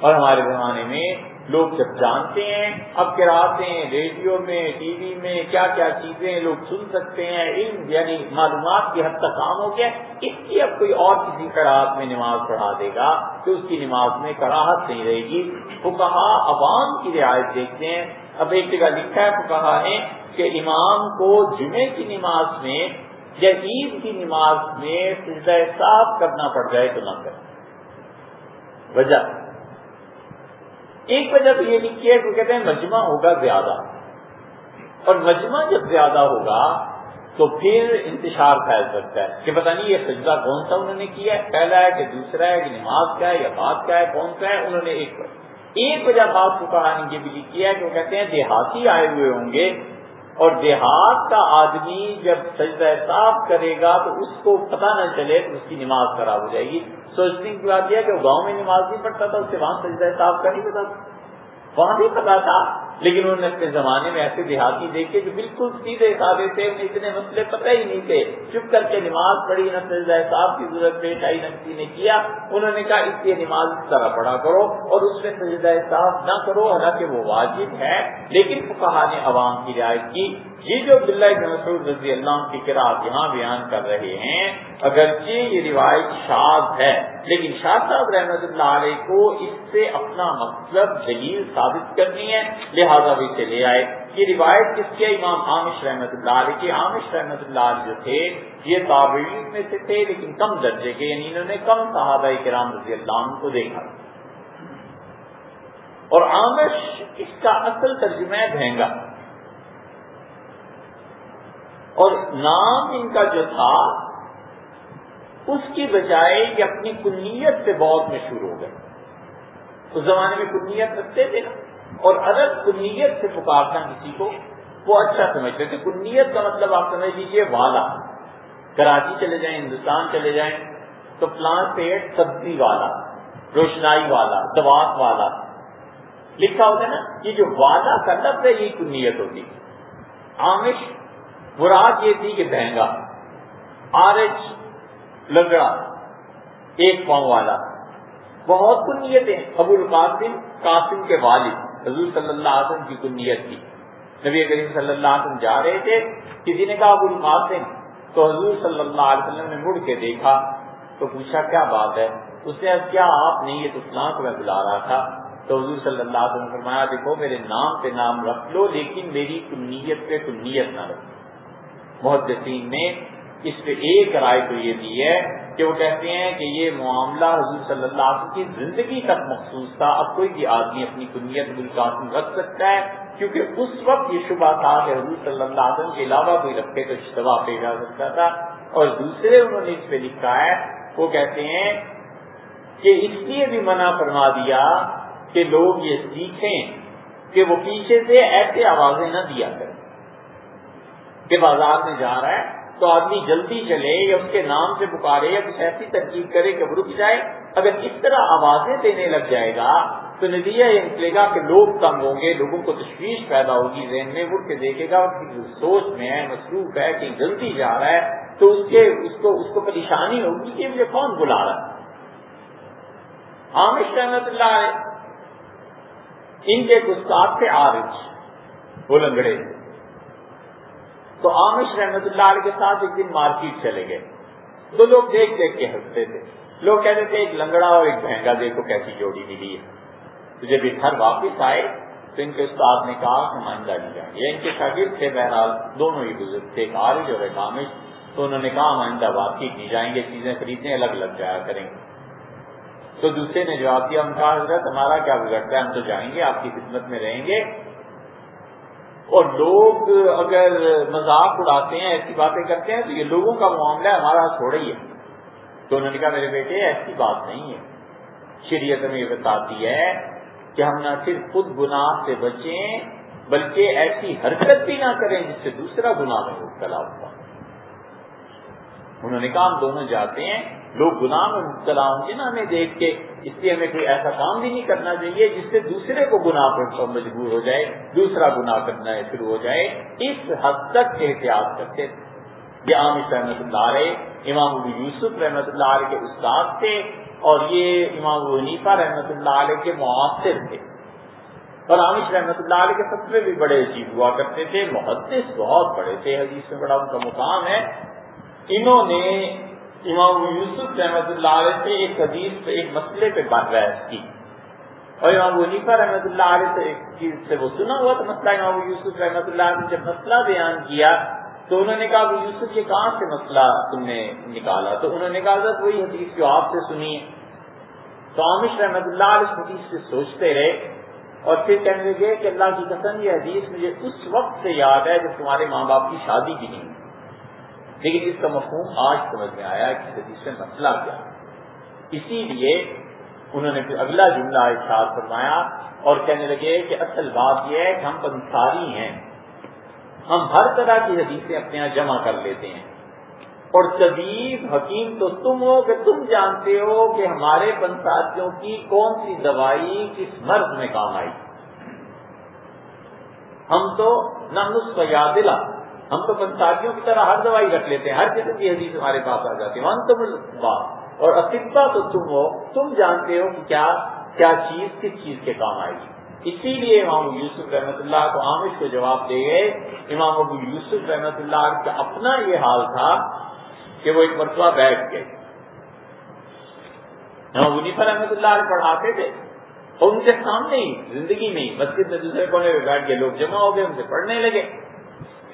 اور ہمارے زمانے میں لوگ جب جانتے ہیں، اب کراتے ریڈیو میں، ٹی وی میں، کیا کیا چیزیں لوگ سن سکتے ہیں، علم یعنی معلومات کی حد تک کام ہو گیا، اس کی اب کوئی اور کسی کراط میں نماز پڑھا دے گا تو اس کی نماز میں کراہت نہیں رہے گی۔ وہ کہا عوام کی رعایت دیکھتے ہیں۔ اب ایک جگہ لکھا ہے وہ کہا ہے کہ امام کو جمعے کی نماز میں یا عید کی نماز میں سجدہ صاف کرنا پڑ جائے تو نہ کرے وجہ ایک وجہ تو یہ لکھی ہے کہ کہتے ہیں مجمع ہوگا زیادہ۔ اور مجمع جب زیادہ ہوگا، تو پھر انتشار پھیل سکتا ہے۔ کہ پتہ نہیں یہ سجدہ کون سا انہوں نے کیا ہے؟ پہلا ہے کہ دوسرا ہے کہ نماز کا ہے یا بات کا ہے، کون سا ہے؟ انہوں نے ایک ایک وجہ بات کو کہانی یہ بھی لکھی ہے کہ وہ کہتے ہیں دیہاتی آئے ہوئے ہوں گے۔ اور دیہات کا آدمی جب سجدہ صاف کرے گا، تو اس کو پتہ نہ چلے تو اس کی نماز خراب ہو جائے گی۔ سوچنے کی بات یہ کہ گاؤں میں نماز نہیں پڑھتا تھا، اس سے وہاں سجدہ صاف کا نہیں پتا وہاں بھی پتا تھا۔ لیکن انہوں نے اپنے زمانے میں ایسے دیہاتی دیکھے جو بالکل سیدھے سادے تھے انہیں اتنے مسئلے پتہ ہی نہیں تھے۔ چپ کر کے نماز پڑھی، نہ سجدہ صاحب کی ضرورت پیش آئی نہ کسی نے کیا۔ انہوں نے کہا، اس لیے نماز اس طرح پڑھا کرو اور اس میں سجدہ صاحب نہ کرو، حالانکہ وہ واجب ہے۔ لیکن فقہ نے عوام کی رعایت کی۔ یہ جو عبداللہ ابن مسعود رضی اللہ کی قرآن یہاں بیان کر رہے ہیں، اگرچہ یہ روایت شاد ہے، لیکن شاہ صاحب رحمت اللہ علیہ کو اس سے اپنا مطلب دلیل ثابت کرنی ہے۔ لہذا لہٰذا بھی چلے آئے یہ روایت کس کے امام عامش رحمت اللہ علیہ کے عامش رحمت اللہ علیہ جو تھے، یہ تابعین میں سے تھے، لیکن کم درجے کے یعنی انہوں نے کم صحابہ کرام رضی اللہ عنہ کو دیکھا۔ اور عامش اس کا اصل ترجمہ ہے بھینگا۔ اور نام ان کا جو تھا، اس کی بجائے یہ اپنی کنیت سے بہت مشہور ہو گئے۔ اس زمانے میں کنیت رکھتے تھے نا اور اگر کنیت سے پکارنا کسی کو، وہ اچھا سمجھتے تھے کنیت کا مطلب آپ سمجھ لیجیے والا۔ کراچی چلے جائیں، ہندوستان چلے جائیں، تو پلانٹ پیٹ سبزی والا، روشنائی والا دواس والا۔ لکھا ہوتا ہے نا، یہ جو والا کا لفظ ہے، یہ کنیت ہوتی آمش، مراد یہ تھی کہ بہنگا۔ آرج لگڑا ایک پاؤں والا۔ بہت کنیتیں۔ ابو القاسم، قاسم کے والد۔ حضور صلی اللہ علیہ وسلم کی کنیت تھی۔ نبی کریم صلی اللہ علیہ وسلم جا رہے تھے، کسی نے کہا ابو القاسم، تو حضور صلی اللہ علیہ وسلم نے مڑ کے دیکھا، تو پوچھا کیا بات ہے؟ اس نے کیا آپ نہیں یہ تو کو میں بلا رہا تھا؟ تو حضور صلی اللہ علیہ وسلم فرمایا، دیکھو، میرے نام پہ نام رکھ لو، لیکن میری کنیت پہ کنیت نہ رکھو محدثین نے اس پہ ایک رائے تو یہ دی ہے کہ وہ کہتے ہیں کہ یہ معاملہ حضور صلی اللہ علیہ وسلم کی زندگی تک مخصوص تھا، اب کوئی بھی آدمی اپنی کنیت بالقاسم رکھ سکتا ہے، کیونکہ اس وقت یہ شبہ تھا کہ حضور صلی اللہ علیہ وسلم کے علاوہ کوئی رکھے تو اشتباہ پہ جا سکتا تھا۔ اور دوسرے انہوں نے اس پہ لکھا ہے، وہ کہتے ہیں کہ اس لیے بھی منع فرما دیا کہ لوگ یہ سیکھیں کہ وہ پیچھے سے ایسے آوازیں نہ دیا کریں کہ بازار میں جا رہا ہے تو آدمی جلدی چلے یا اس کے نام سے پکارے یا کچھ ایسی ترکیب کرے کہ رک جائے، اگر اس طرح آوازیں دینے لگ جائے گا، تو نتیجہ یہ نکلے گا کہ لوگ تنگ ہوں گے، لوگوں کو تشویش پیدا ہوگی، ذہن میں مڑ کے دیکھے گا سوچ میں ہے، مصروف ہے کہ جلدی جا رہا ہے، تو اس کے، اس کو اس کو پریشانی ہوگی کہ مجھے کون بلا رہا ہے؟ عامش رحمت اللہ ان کے گستاخ تھے آرج وہ لنگڑے تو عامش رحمت اللہ علیہ کے ساتھ ایک دن مارکیٹ چلے گئے۔ دو لوگ دیکھ دیکھ کے ہنستے تھے۔ لوگ کہتے تھے، ایک لنگڑا اور ایک بہنگا دیکھو کیسی جوڑی ملی ہے۔ تو جب یہ گھر واپس آئے، تو ان کے استاد نے کہا کہ آئندہ نہیں جی جائیں۔ گے ان کے شاگرد تھے، بہرحال دونوں ہی بزرگ تھے ایک عارج اور ایک عامش تو انہوں نے کہا ہم آئندہ واپس نہیں جائیں گے، چیزیں خریدنے الگ الگ جایا کریں گے۔ تو دوسرے نے جواب دیا، ہم کہا، حضرت، ہمارا کیا بگڑتا ہے؟ ہم تو جائیں گے، آپ کی خدمت میں رہیں گے۔ اور لوگ اگر مذاق اڑاتے ہیں، ایسی باتیں کرتے ہیں، تو یہ لوگوں کا معاملہ ہمارا تھوڑا ہی ہے۔ تو انہوں نے کہا، میرے بیٹے، ایسی بات نہیں ہے۔ شریعت میں یہ بتاتی ہے کہ ہم نہ صرف خود گناہ سے بچیں، بلکہ ایسی حرکت بھی نہ کریں جس سے دوسرا گناہ میں مبتلا ہوا انہوں نے کہا، ہم دونوں جاتے ہیں لوگ گناہ میں مبتلا ہوں گے نا ہمیں دیکھ کے، اس لیے ہمیں کوئی ایسا کام بھی نہیں کرنا چاہیے جس سے دوسرے کو گناہ پر مجبور ہو جائے، دوسرا گناہ کرنا شروع ہو جائے۔ اس حد تک احتیاط کرتے تھے یہ عامش رحمت اللہ علیہ، امام ابو یوسف رحمت اللہ علیہ کے استاد تھے اور یہ امام ابو حنیفہ رحمت اللہ علیہ کے معاصر تھے۔ اور عامش رحمت اللہ علیہ کے فتوے بھی بڑے عجیب ہوا کرتے تھے، محدث بہت بڑے تھے، حدیث میں بڑا ان کا مقام ہے۔ انہوں نے امام یوسف رحمت اللہ علیہ سے ایک حدیث پہ ایک مسئلے پہ بات بحث کی۔ اور امام ونیفا رحمۃ اللہ علیہ سے سے وہ سنا ہوا تو مسئلہ امام یوسف رحمۃ اللہ علیہ جب مسئلہ بیان کیا تو انہوں نے کہا ابو یوسف یہ کہاں سے مسئلہ تم نے نکالا؟ تو انہوں نے کہا تھا وہی حدیث جو آپ سے سنی تو عامش رحمۃ اللہ علیہ حدیث سے سوچتے رہے اور پھر کہنے لگے کہ اللہ کی قسم یہ حدیث مجھے اس وقت سے یاد ہے جب تمہارے ماں باپ کی شادی بھی نہیں لیکن اس کا مفہوم آج سمجھ میں آیا کہ حدیث میں مسئلہ کیا اسی لیے انہوں نے پھر اگلا جملہ ارشاد فرمایا اور کہنے لگے کہ اصل بات یہ ہے کہ ہم پنساری ہیں۔ ہم ہر طرح کی حدیثیں اپنے یہاں جمع کر لیتے ہیں۔ اور طبیب حکیم تو تم ہو کہ تم جانتے ہو کہ ہمارے پنساتیوں کی کون سی دوائی کس مرض میں کام آئی۔ ہم تو نہ نسخہ یادلا ہم تو پنساتیوں کی طرح ہر دوائی رکھ لیتے ہیں، ہر قسم کی حدیث ہمارے پاس آ جاتی ہے۔ تم اور اطبا تو تم ہو، تم جانتے ہو کہ کیا کیا چیز کس چیز کے کام آئے گی۔ اسی لیے امام یوسف رحمۃ اللہ کو عامش کو جواب دے گئے۔ امام ابو یوسف رحمۃ اللہ کا اپنا یہ حال تھا کہ وہ ایک مرتبہ بیٹھ گئے۔ امام منیفا رحمۃ اللہ پڑھاتے تھے۔ اور ان کے سامنے ہی، زندگی میں ہی، مسجد میں دوسرے کونے میں بیٹھ کے لوگ جمع ہو گئے، ان سے پڑھنے لگے۔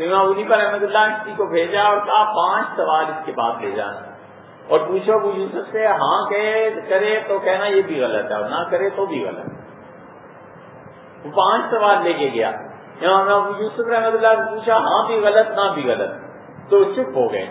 امام پر احمد اللہ کسی کو بھیجا اور کہا، پانچ سوال اس کے بعد لے جانا۔ اور پوچھو ابو یوسف سے ہاں کرے تو کہنا یہ بھی غلط ہے اور نہ کرے تو بھی غلط ہے۔ وہ پانچ سوال لے کے گیا۔ امام ابو یوسف رحمد اللہ سے پوچھا ہاں بھی غلط، نہ بھی غلط۔ تو چپ ہو گئے۔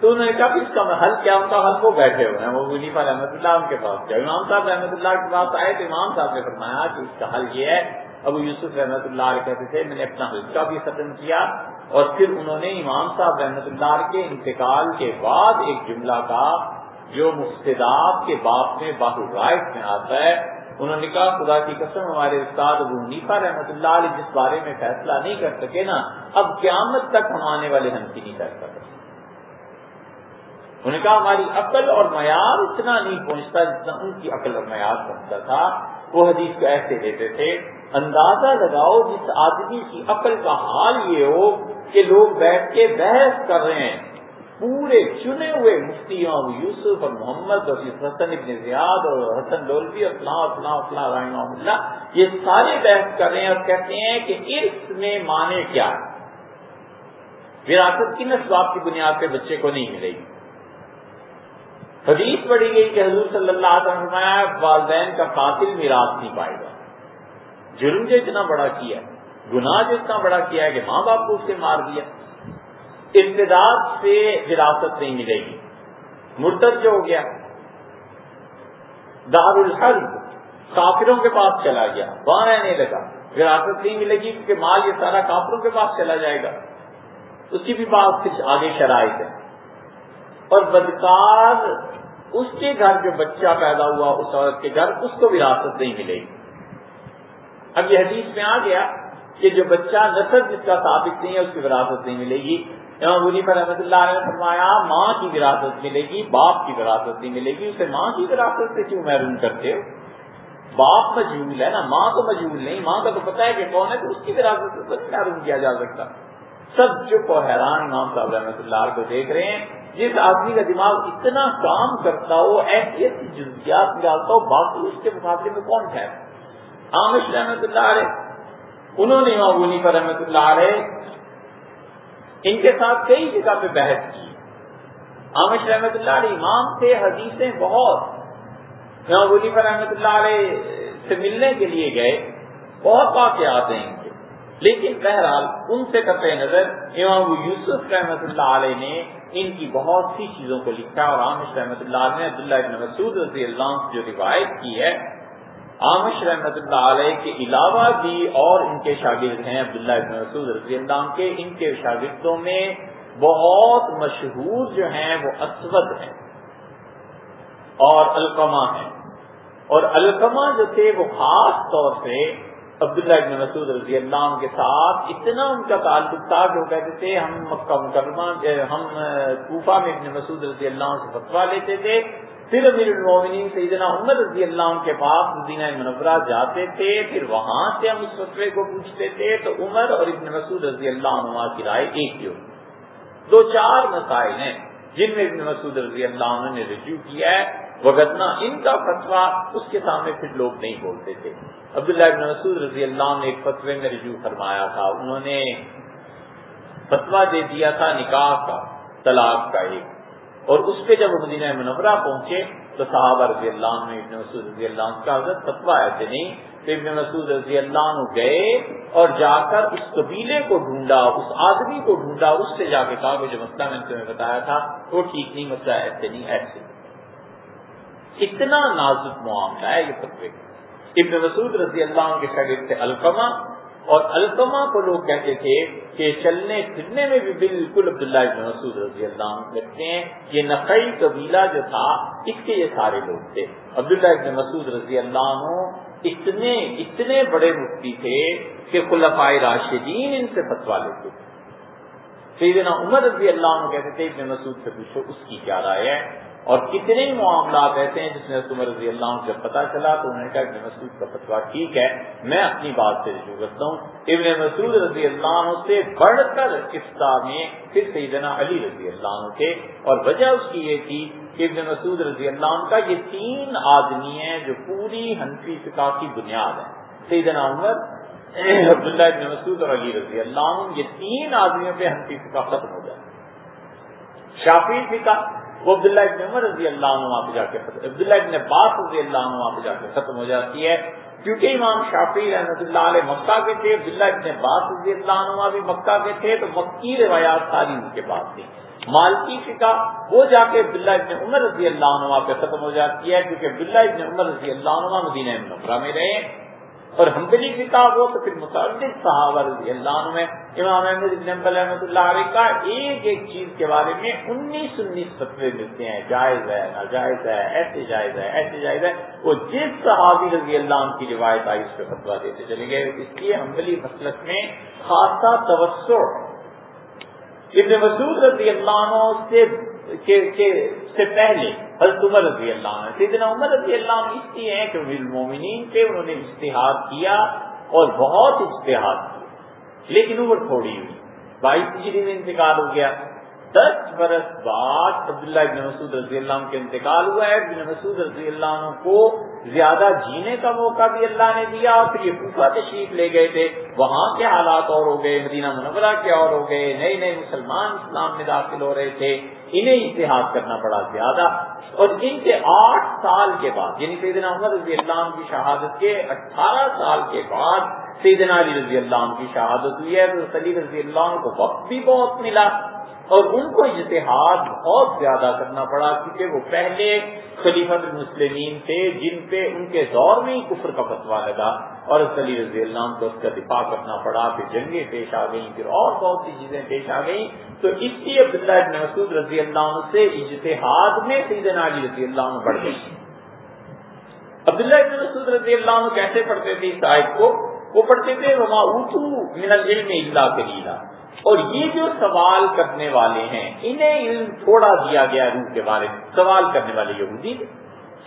تو انہوں نے کہا کہ اس کا حل کیا؟ ان کا حل کو بیٹھے ہوئے ہیں۔ وہ منیفا رحمۃ اللہ ان کے پاس کیا امام صاحب رحمۃ اللہ کے پاس آئے تو امام صاحب نے فرمایا کہ اس کا حل یہ ہے۔ ابو یوسف رحمۃ اللہ علیہ کہتے تھے، میں نے اپنا حلقہ بھی ختم کیا۔ اور پھر انہوں نے امام صاحب رحمۃ اللہ کے انتقال کے بعد ایک جملہ کا جو مفتدات کے باپ میں باہر رائٹ میں آتا ہے۔ انہوں نے کہا، خدا کی قسم، ہمارے استاد ابو نیفا رحمۃ اللہ علیہ جس بارے میں فیصلہ نہیں کر سکے نا، اب قیامت تک ہم آنے والے ہنسی نہیں کر سکتے۔ انہوں نے کہا، ہماری عقل اور معیار اتنا نہیں پہنچتا جتنا ان کی عقل اور معیار پہنچتا تھا۔ وہ حدیث کو ایسے دیتے تھے اندازہ لگاؤ جس آدمی کی عقل کا حال یہ ہو کہ لوگ بیٹھ کے بحث کر رہے ہیں۔ پورے چنے ہوئے مفتی یوسف اور محمد اور حسن ابن زیاد اور حسن لولوی اور فلاں فلاں فلاں رحمہ اللہ یہ سارے بحث کر رہے ہیں اور کہتے ہیں کہ اس میں مانے کیا وراثت کی نسباب کی بنیاد پہ بچے کو نہیں ملے گی۔ حدیث پڑھی گئی کہ حضور صلی اللہ علیہ وسلم والدین کا قاتل میراث نہیں پائے گا۔ جرم جو اتنا بڑا کیا گناہ جو اتنا بڑا کیا ہے کہ ماں باپ کو اس سے مار دیا۔ ابتداد سے وراثت نہیں ملے گی۔ مرتب جو ہو گیا دار الحرب کافروں کے پاس چلا گیا۔ وہاں رہنے لگا۔ وراثت نہیں ملے گی کیونکہ مال یہ سارا کافروں کے پاس چلا جائے گا۔ اس کی بھی بات کچھ آگے شرائط ہے۔ اور بدکار، اس کے گھر جو بچہ پیدا ہوا، اس عورت کے گھر، اس کو وراثت نہیں ملے گی۔ اب یہ حدیث میں آ گیا کہ جو بچہ نسل جس کا ثابت نہیں ہے، اس کی وراثت نہیں ملے گی۔ امام بلی پر رحمۃ اللہ نے فرمایا، ماں کی وراثت ملے گی، باپ کی وراثت نہیں ملے گی۔ اسے ماں کی وراثت سے کیوں محروم کرتے ہو؟ باپ مجبور ہے نا، ماں تو مجبور نہیں۔ ماں کا تو پتا ہے کہ کون ہے، تو اس کی وراثت سے تو محروم کیا جا سکتا؟ سب چپ اور حیران امام صاحب رحمۃ اللہ کو دیکھ رہے ہیں۔ جس آدمی کا دماغ اتنا کام کرتا ہو ایسی ایسی جزیات نکالتا ہو، باقی اس کے مقابلے میں کون ٹھہرا عامش رحمت اللہ علیہ، انہوں نے امام پر رحمت اللہ علیہ ان کے ساتھ کئی جگہ پہ بحث کی۔ عامش رحمت اللہ علیہ امام تھے حدیثیں بہت امام بولی پر رحمت اللہ علیہ سے ملنے کے لیے گئے، بہت واقعات ہیں ان کے۔ لیکن بہرحال ان سے قطع نظر امام یوسف رحمۃ اللہ علیہ نے ان کی بہت سی چیزوں کو لکھا اور عامش رحمۃ اللہ علیہ نے عبداللہ ابن مسعود رضی اللہ عنہ جو روایت کی ہے عامش رحمۃ اللہ علیہ کے علاوہ بھی اور ان کے شاگرد ہیں عبداللہ ابن مسعود رضی اللہ عنہ کے، ان کے شاگردوں میں بہت مشہور جو ہیں وہ اسود ہیں اور القمہ ہیں۔ اور القمہ جو تھے وہ خاص طور سے عبداللہ ابن مسعود رضی اللہ عنہ کے ساتھ اتنا ان کا تعلق تھا کہ وہ کہتے تھے، ہم مکہ مکرمہ، ہم کوفہ میں ابن مسعود رضی اللہ عنہ سے فتوا لیتے تھے۔ پھر امیر المومنین سیدنا عمر رضی اللہ عنہ کے پاس مدینہ منورہ جاتے تھے، پھر وہاں سے ہم اس فتوے کو پوچھتے تھے، تو عمر اور ابن مسعود رضی اللہ عنہ کی رائے ایک ہی ہوتی دو چار مسائل ہیں جن میں ابن مسعود رضی اللہ عنہ نے رجوع کیا ہے۔ وغیرہ ان کا فتوا اس کے سامنے پھر لوگ نہیں بولتے تھے۔ عبداللہ ابن مسعود رضی اللہ عنہ نے ایک فتوے میں رجوع فرمایا تھا۔ انہوں نے فتوا دے دیا تھا نکاح کا، طلاق کا ایک۔ اور اس پہ جب وہ مدینہ منورہ پہنچے تو صحابہ رضی اللہ عنہ ابن مسعود رضی اللہ عنہ کا حضرت فتوا ایسے نہیں، تو ابن مسعود رضی اللہ عنہ گئے اور جا کر اس قبیلے کو ڈھونڈا، اس آدمی کو ڈھونڈا، اس سے جا کے کہا کہ جو مسئلہ میں نے تمہیں بتایا تھا، وہ ٹھیک نہیں، مسئلہ ایسے نہیں، ایسے اتنا نازک معاملہ ہے یہ فتوے کا۔ ابن مسعود رضی اللہ عنہ کے شاگرد تھے القما اور القما کو لوگ کہتے تھے کہ چلنے پھرنے میں بھی بالکل عبداللہ ابن مسعود رضی اللہ عنہ لگتے ہیں۔ یہ نقی قبیلہ جو تھا، اس کے یہ سارے لوگ تھے۔ عبداللہ ابن مسعود رضی اللہ عنہ اتنے اتنے بڑے مفتی تھے کہ خلفائے راشدین ان سے فتوا لیتے تھے۔ سیدنا عمر رضی اللہ عنہ کہتے تھے، ابن مسعود سے پوچھو اس کی کیا رائے ہے؟ اور کتنے معاملات ایسے ہیں جس میں عمر رضی اللہ عنہ جب پتا چلا تو انہوں نے کہا ابن مسعود کا فتوا ٹھیک ہے، میں اپنی بات سے رجوع کرتا ہوں۔ ابن مسعود رضی اللہ عنہ سے بڑھ کر افتا میں پھر سیدنا علی رضی اللہ عنہ تھے۔ اور وجہ اس کی یہ تھی کہ ابن مسعود رضی اللہ عنہ کا یہ تین آدمی ہیں جو پوری حنفی فقہ کی بنیاد ہے سیدنا عمر، عبداللہ ابن مسعود اور علی رضی اللہ عنہ، یہ تین آدمیوں پہ حنفی فقہ ختم ہو جائے شافی فقہ وہ عبداللہ ابن عمر رضی اللہ عنہ پہ جا کے عبداللہ ابن باس رضی اللہ عنہ پہ جا کے ختم ہو جاتی ہے۔ کیونکہ امام شافی رحمۃ اللہ علیہ مکہ کے تھے، عبداللہ ابن باس رضی اللہ عنہ بھی مکہ کے تھے، تو مکی روایات ساری ان کے پاس تھی۔ مالکی فکا وہ جا کے عبداللہ ابن عمر رضی اللہ عنہ پہ ختم ہو جاتی ہے، کیونکہ عبداللہ ابن عمر رضی اللہ عنہ مدینہ منورہ میں رہے۔ اور حنبلی کتاب ہو تو پھر متعدد صحابہ رضی اللہ عنہ میں، امام احمد ابن حنبل، احمد اللہ علیہ کا ایک ایک چیز کے بارے میں انیس انیس فتوے ملتے ہیں، جائز ہے، ناجائز ہے، ایسے جائز ہے، ایسے جائز ہے۔ وہ جس صحابی رضی اللہ عنہ کی روایت آئی، اس پہ فتوا دیتے چلے گئے۔ اس لیے حنبلی مسلک میں خاصا توسع۔ ابن مسعود رضی اللہ عنہ سے پہلے حضرت عمر رضی اللہ عنہ، سیدنا عمر رضی اللہ عنہ اس لیے ہیں کہ المومنین پہ انہوں نے اشتہار کیا اور بہت اشتہار کیا، لیکن عمر تھوڑی ہوئی، بائیس ہجری میں انتقال ہو گیا۔ دس برس بعد عبداللہ ابن مسعود رضی اللہ عنہ کے انتقال ہوا ہے۔ ابن مسعود رضی اللہ عنہ کو زیادہ جینے کا موقع بھی اللہ نے دیا اور پھر یہ پوکھا تشریف لے گئے تھے۔ وہاں کے حالات اور ہو گئے، مدینہ منورہ کے اور ہو گئے۔ نئے نئے مسلمان اسلام میں داخل ہو رہے تھے۔ انہیں اتحاد کرنا پڑا زیادہ۔ اور ان کے آٹھ سال کے بعد یعنی سیدنا عمر رضی اللہ عنہ کی شہادت کے اٹھارہ سال کے بعد، سیدنا علی رضی اللہ عنہ کی شہادت ہوئی ہے۔ تو علی رضی اللہ عنہ کو وقت بھی بہت ملا۔ اور ان کو اتحاد بہت زیادہ کرنا پڑا کیونکہ وہ پہلے خلیفت المسلمین تھے جن پہ ان کے دور میں ہی کفر کا فتوا لگا اور علی رضی اللہ عنہ کو اس کا دفاع کرنا پڑا، پھر جنگیں پیش آ گئیں، پھر اور بہت سی چیزیں پیش آ گئیں۔ تو اس لیے عبداللہ ابن مسعود رضی اللہ عنہ سے اجتہاد میں سیدنا علی رضی اللہ عنہ بڑھ گئی عبداللہ ابن مسعود رضی اللہ عنہ کیسے پڑھتے تھے اس آیت کو؟ وہ پڑھتے تھے، وما اوتو من العلم الا قلیلا اور یہ جو سوال کرنے والے ہیں، انہیں علم تھوڑا دیا گیا روح کے بارے میں، سوال کرنے والے یہودی تھے۔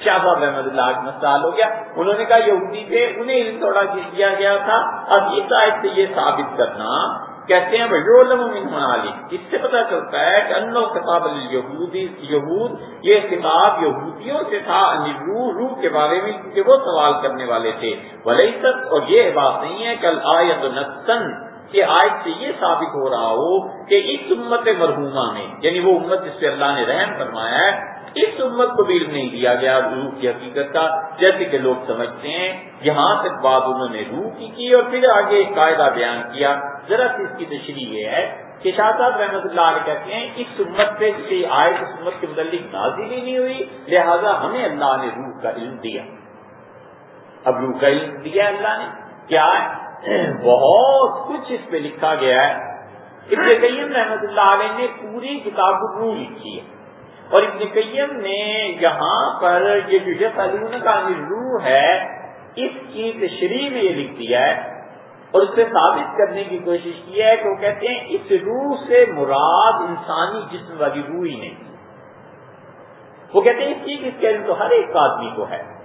شاہ صاحب احمد اللہ کا مسئلہ ہو گیا۔ انہوں نے کہا یہودی تھے، انہیں علم تھوڑا دیا گیا تھا۔ اب اس آیت سے یہ ثابت کرنا، کہتے ہیں اس سے پتا چلتا ہے کہ ان کتاب یہود، یہ کتاب یہودیوں سے تھا یعنی روح روح کے بارے میں، کیونکہ وہ سوال کرنے والے تھے۔ ولی اور یہ بات نہیں ہے کل آیت نسن کہ آج سے یہ ثابت ہو رہا ہو کہ اس امت مرحوما میں یعنی وہ امت جس پہ اللہ نے رحم فرمایا ہے، اس امت کو بھی علم نہیں دیا گیا روح کی حقیقت کا، جیسے کہ لوگ سمجھتے ہیں، یہاں تک بات انہوں نے روح کی کی اور پھر آگے ایک قاعدہ بیان کیا۔ ذرا سی اس کی تشریح یہ ہے کہ شاہ صاحب رحمۃ اللہ علیہ کہتے ہیں، اس امت پہ کسی آئے اس امت کے متعلق نازل ہی نہیں ہوئی، لہذا ہمیں اللہ نے روح کا علم دیا۔ اب روح کا علم دیا اللہ نے، کیا ہے؟ بہت کچھ اس پہ لکھا گیا ہے۔ ابن قیم رحمت اللہ علیہ نے پوری کتاب روح لکھی ہے۔ اور ابن قیم نے یہاں پر یہ جو جس کا روح ہے، اس کی تشریح میں یہ لکھ دیا ہے۔ اور اس سے ثابت کرنے کی کوشش کی ہے کہ وہ کہتے ہیں، اس روح سے مراد انسانی جسم والی روح ہی نہیں۔ وہ کہتے ہیں، اس چیز اس کے تو ہر ایک آدمی کو ہے۔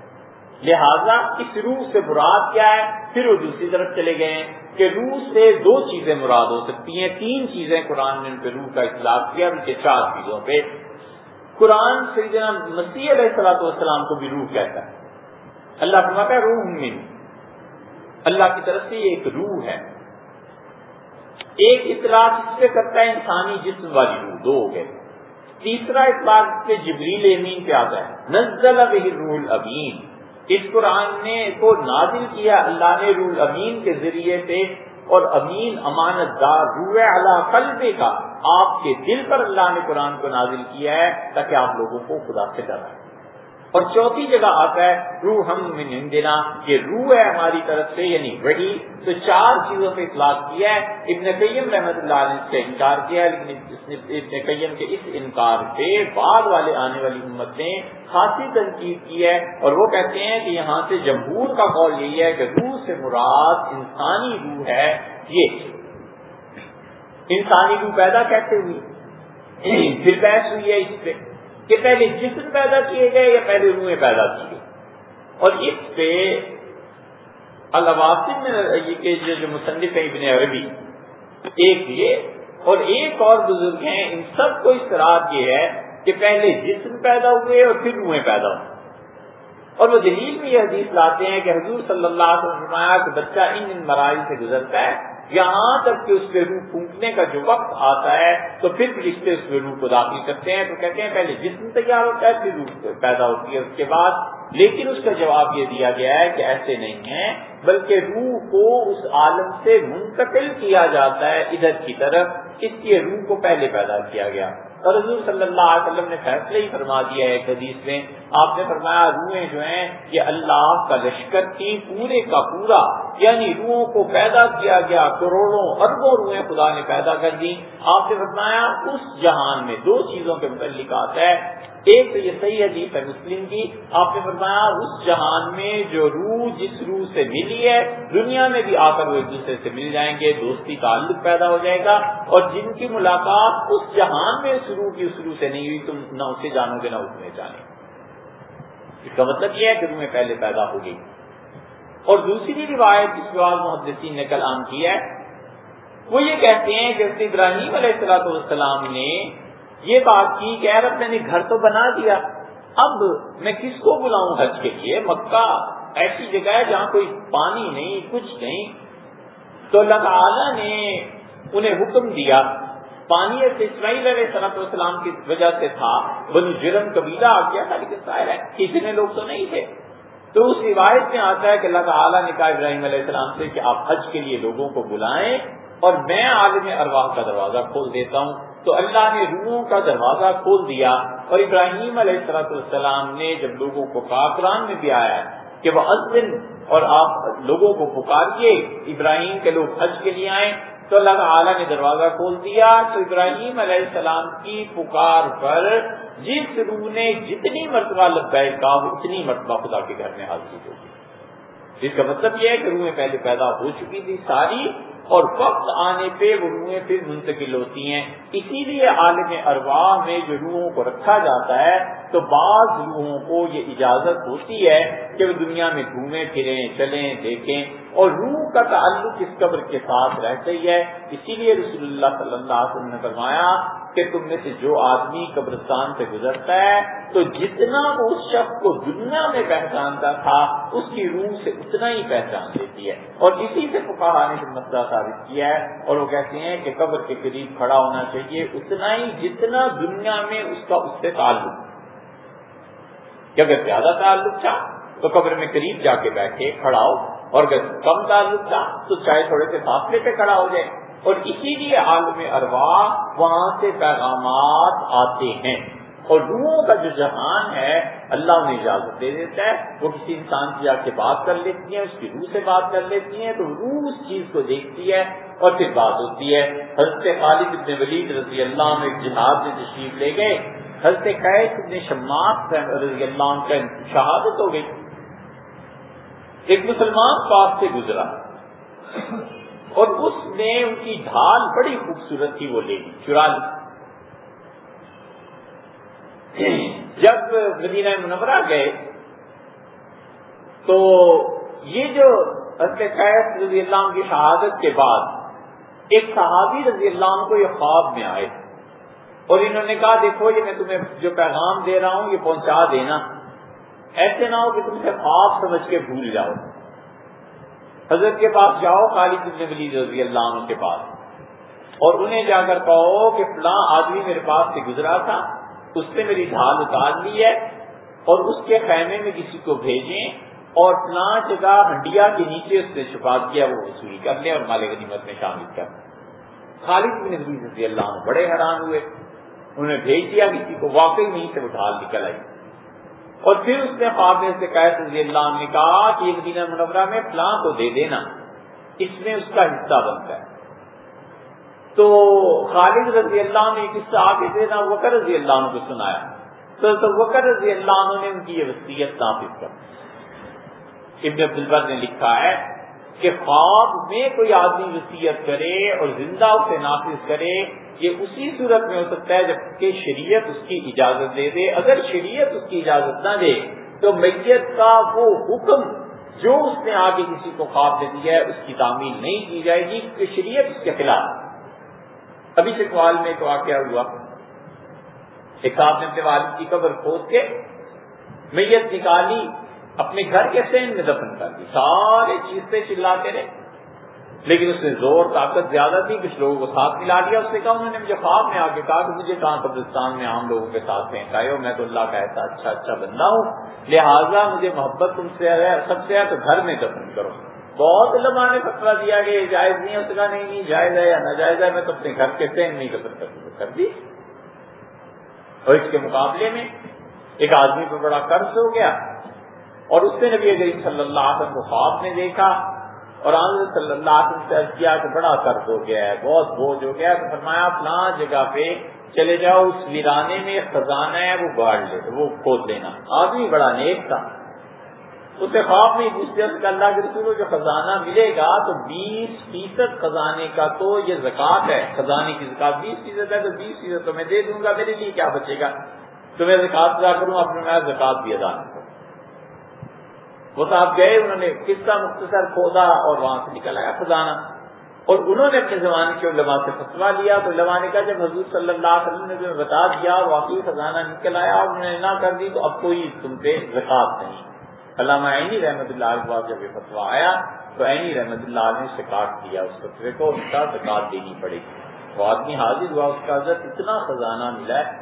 لہذا اس روح سے مراد کیا ہے؟ پھر وہ دوسری طرف چلے گئے ہیں کہ روح سے دو چیزیں مراد ہو سکتی ہیں، تین چیزیں قرآن نے ان پہ روح کا اطلاق کیا ان کے چار چیزوں پہ۔ قرآن سیدنا مسیح علیہ السلاۃ والسلام کو بھی روح کہتا ہے۔ اللہ فرماتا ہے، روح من اللہ کی طرف سے یہ ایک روح ہے۔ ایک اطلاع اس پہ کرتا ہے انسانی جسم والی روح، دو ہو گئے۔ تیسرا اطلاع اس پہ جبریل امین پہ آتا ہے۔ نزل روح الامین۔ اس قرآن نے کو نازل کیا اللہ نے رول امین کے ذریعے سے اور امین امانت دار روح اللہ قلبے کا آپ کے دل پر اللہ نے قرآن کو نازل کیا ہے تاکہ آپ لوگوں کو خدا سے ڈرائیں۔ اور چوتھی جگہ آتا ہے، روح ہم من دینا یہ روح ہے ہماری طرف سے یعنی وہی۔ تو چار چیزوں پہ اطلاق کیا ہے۔ ابن قیم رحمت اللہ نے اس کا انکار کیا ہے، لیکن ابن قیم کے اس انکار پہ بعد والے آنے والی امت نے خاصی تنقید کی ہے۔ اور وہ کہتے ہیں کہ یہاں سے جمہور کا قول یہی ہے کہ روح سے مراد انسانی روح ہے، یہ انسانی روح پیدا کیسے ہوئی پھر بحث ہوئی ہے اس پہ۔ کہ پہلے جسم پیدا کیے گئے یا پہلے روحیں پیدا کی گئی اور اس پہ کے جو مصنف ہیں ابن عربی، ایک یہ اور ایک اور بزرگ ہیں، ان سب کو اس طرح یہ ہے کہ پہلے جسم پیدا ہوئے اور پھر روحیں پیدا ہوئے اور وہ دلیل میں یہ حدیث لاتے ہیں کہ حضور صلی اللہ علیہ وسلم کہ بچہ ان ان مراحل سے گزرتا ہے یہاں تک کہ اس پہ روح پھونکنے کا جو وقت آتا ہے، تو پھر فرشتے اس پہ روح کو داخل کرتے ہیں۔ تو کہتے ہیں، پہلے جسم تیار ہوتا ہے، پھر روح پیدا ہوتی ہے اس کے بعد۔ لیکن اس کا جواب یہ دیا گیا ہے کہ ایسے نہیں ہے بلکہ روح کو اس عالم سے منتقل کیا جاتا ہے ادھر کی طرف۔ اس لیے روح کو پہلے پیدا کیا گیا۔ اور حضور صلی اللہ علیہ وسلم نے فیصلہ ہی فرما دیا ہے ایک حدیث میں۔ آپ نے فرمایا روحیں جو ہیں، یہ اللہ کا لشکر تھی، پورے کا پورا یعنی روحوں کو پیدا کیا گیا، کروڑوں اربوں روحیں خدا نے پیدا کر دی آپ نے فرمایا، اس جہان میں دو چیزوں کے متعلق آتا ہے ایک تو یہ صحیح حدیث ہے مسلم کی، آپ نے فرمایا اس جہان میں جو روح جس روح سے ملی ہے، دنیا میں بھی آ کر وہ ایک دوسرے سے مل جائیں گے، دوستی تعلق پیدا ہو جائے گا اور جن کی ملاقات اس جہان میں اس روح کی اس روح سے نہیں ہوئی، تم نہ اسے جانو گے نہ اس میں جانے۔ اس کا مطلب یہ ہے کہ روحیں پہلے پیدا ہو گئی اور دوسری روایت جس بعد محدثین نے کلام کیا ہے۔ وہ یہ کہتے ہیں کہ ابراہیم علیہ السلاۃ والسلام نے یہ بات کی کہ عرب میں نے گھر تو بنا دیا، اب میں کس کو بلاؤں حج کے لیے؟ مکہ ایسی جگہ ہے جہاں کوئی پانی نہیں، کچھ نہیں۔ تو اللہ تعالی نے انہیں حکم دیا، پانی اسماعیل علیہ صلاح والسلام کی وجہ سے تھا، بنو جرم قبیلہ آ گیا تھا، لیکن ظاہر ہے، اتنے لوگ تو نہیں تھے۔ تو اس روایت میں آتا ہے کہ اللہ تعالیٰ نے کہا ابراہیم علیہ السلام سے کہ آپ حج کے لیے لوگوں کو بلائیں اور میں عالم ارواح کا دروازہ کھول دیتا ہوں۔ تو اللہ نے روحوں کا دروازہ کھول دیا اور ابراہیم علیہ السلط السلام نے جب لوگوں کو کاکران میں بھی آیا کہ وہ ازن اور آپ لوگوں کو پکاریے ابراہیم کے لوگ حج کے لیے آئے تو اللہ تعالیٰ نے دروازہ کھول دیا تو ابراہیم علیہ السلام کی پکار پر جس روح نے جتنی مرتبہ لگائے کا اتنی مرتبہ خدا کے گھر میں حاضر ہوگی۔ اس کا مطلب یہ ہے کہ روحیں پہلے پیدا ہو چکی تھی ساری اور وقت آنے پہ وہ روحیں پھر منتقل ہوتی ہیں۔ اسی لیے عالم ارواح میں جو روحوں کو رکھا جاتا ہے تو بعض روحوں کو یہ اجازت ہوتی ہے کہ وہ دنیا میں گھومیں، پھریں، چلیں، دیکھیں، اور روح کا تعلق اس قبر کے ساتھ رہتا ہی ہے۔ اسی لیے رسول اللہ صلی اللہ علیہ وسلم نے فرمایا کہ تم میں سے جو آدمی قبرستان سے گزرتا ہے، تو جتنا وہ اس شخص کو دنیا میں پہچانتا تھا، اس کی روح سے اتنا ہی پہچان دیتی ہے۔ اور اسی سے پکارا نے مسئلہ ثابت کیا ہے، اور وہ کہتے ہیں کہ قبر کے قریب کھڑا ہونا چاہیے، اتنا ہی جتنا دنیا میں اس کا اس سے تعلق کہ اگر زیادہ تعلق تھا تو قبر میں قریب جا کے بیٹھے، کھڑا ہو، اور اگر کم تعلق تھا تو چاہے تھوڑے سے فاصلے پہ کھڑا ہو جائے۔ اور اسی لیے عالم ارواح وہاں سے پیغامات آتے ہیں۔ اور روحوں کا جو جہان ہے، اللہ انہیں اجازت دے دیتا ہے۔ وہ کسی انسان کی آ کے بات کر لیتی ہیں، اس کی روح سے بات کر لیتی ہیں، تو روح اس چیز کو دیکھتی ہے اور پھر بات ہوتی ہے۔ حضرت خالد ابن ولید رضی اللہ عنہ ایک جہاد میں تشریف لے گئے۔ حضرت قید ابن شماعت رضی اللہ عنہ کا شہادت ہو گئی۔ ایک مسلمان پاس سے گزرا اور اس نے ان کی ڈھال بڑی خوبصورت تھی وہ لے لی، چرا لی۔ جب مدینہ منورہ گئے تو یہ جو حضرت رضی اللہ عنہ کی شہادت کے بعد ایک صحابی رضی اللہ عنہ کو یہ خواب میں آئے۔ اور انہوں نے کہا، دیکھو یہ میں تمہیں جو پیغام دے رہا ہوں، یہ پہنچا دینا۔ ایسے نہ ہو کہ تم سے خواب سمجھ کے بھول جاؤ۔ حضرت کے پاس جاؤ، خالد ولید رضی اللہ عنہ کے پاس۔ اور انہیں جا کر کہو کہ فلاں آدمی میرے پاس سے گزرا تھا، اس نے میری ڈھال اتار لی ہے اور اس کے خیمے میں کسی کو بھیجیں اور فلاں جگہ ہنڈیا کے نیچے اس نے چھپا دیا، وہ وصولی کر لیں اور مالک غنیمت میں شامل کر خالد بن رضی اللہ عنہ بڑے حیران ہوئے۔ انہوں نے بھیج دیا کسی کو واقعی نہیں سے وہ ڈھال نکل آئی۔ اور پھر اس نے خواب سے قید رضی اللہ عنہ نے کہا کہ یہ مدینہ منورہ میں فلاں کو دے دینا، اس میں اس کا حصہ بنتا ہے۔ تو خالد رضی اللہ عنہ نے قصہ آگے دینا، وکر رضی اللہ عنہ کو سنایا۔ تو تو وکر رضی اللہ عنہ نے ان کی یہ وصیت نافذ کر ابن عبد البر نے لکھا ہے کہ خواب میں کوئی آدمی وصیت کرے اور زندہ اسے نافذ کرے، یہ اسی صورت میں ہو سکتا ہے جبکہ شریعت اس کی اجازت دے دے۔ اگر شریعت اس کی اجازت نہ دے، تو میت کا وہ حکم جو اس نے آگے کسی کو خواب دے دیا ہے، اس کی تعمیل نہیں کی جائے گی کہ شریعت اس کے خلاف ابھی سے سوال میں تو واقعہ ہوا۔ ایک صاحب نے اپنے والد کی قبر کھود کے میت نکالی۔ اپنے گھر کے سین میں دفن کر دی، سارے چیز سے چلاتے رہے۔ لیکن اس نے زور، طاقت زیادہ تھی، کچھ لوگوں کو ساتھ ملا دیا۔ اس نے کہا، انہوں نے مجھے خواب میں آ کے کہا کہ مجھے کہاں قبرستان میں عام لوگوں کے ساتھ پھینکائے ہو میں تو اللہ کا ایسا اچھا اچھا بندہ ہوں۔ لہٰذا مجھے محبت تم سے ہے، سب سے ہے، تو گھر میں دفن کرو۔ بہت علماء نے فتوا دیا کہ یہ جائز نہیں اس کا نہیں جائز ہے یا ناجائز ہے۔ میں تو اپنے گھر کے سین نہیں دفن کر دی۔ اور اس کے مقابلے میں ایک آدمی کو بڑا قرض ہو گیا۔ اور اس نے نبی کریم صلی اللہ علیہ وسلم کو خواب میں دیکھا اور آنند صلی اللہ علیہ وسلم سے عرض کیا کہ بڑا قرض ہو گیا ہے، بہت بوجھ ہو گیا تو فرمایا، فلاں جگہ پہ چلے جاؤ، اس ویرانے میں خزانہ ہے، وہ گاڑ لے، وہ کھود لینا۔ آدمی بڑا نیک تھا۔ اسے خواب نہیں پوچھتے کہ اللہ کے رسول کو جو خزانہ ملے گا تو بیس فیصد خزانے کا تو یہ زکات ہے۔ خزانے کی زکات بیس فیصد ہے تو بیس فیصد تو میں دے دوں گا، میرے لیے کیا بچے گا؟ تو میں زکات ادا کروں اپنے میں زکات بھی ادا کروں وہ صاحب گئے، انہوں نے قصہ مختصر کھودا اور وہاں سے نکل آیا خزانہ۔ اور انہوں نے اپنے زمانے کے علماء سے فتوا لیا۔ تو علماء نے کہا، جب حضور صلی اللہ علیہ وسلم نے تمہیں بتا دیا، واقعی خزانہ نکل آیا اور انہوں نے نہ کر دی، تو اب کوئی تم پہ زکات نہیں۔ علامہ عینی رحمت اللہ کے بعد جب یہ فتوا آیا، تو عینی رحمت اللہ نے اسے دیا اس فتوے کو ان کا زکات دینی پڑے گی۔ وہ آدمی حاضر ہوا، اس کا حضرت اتنا خزانہ ملا ہے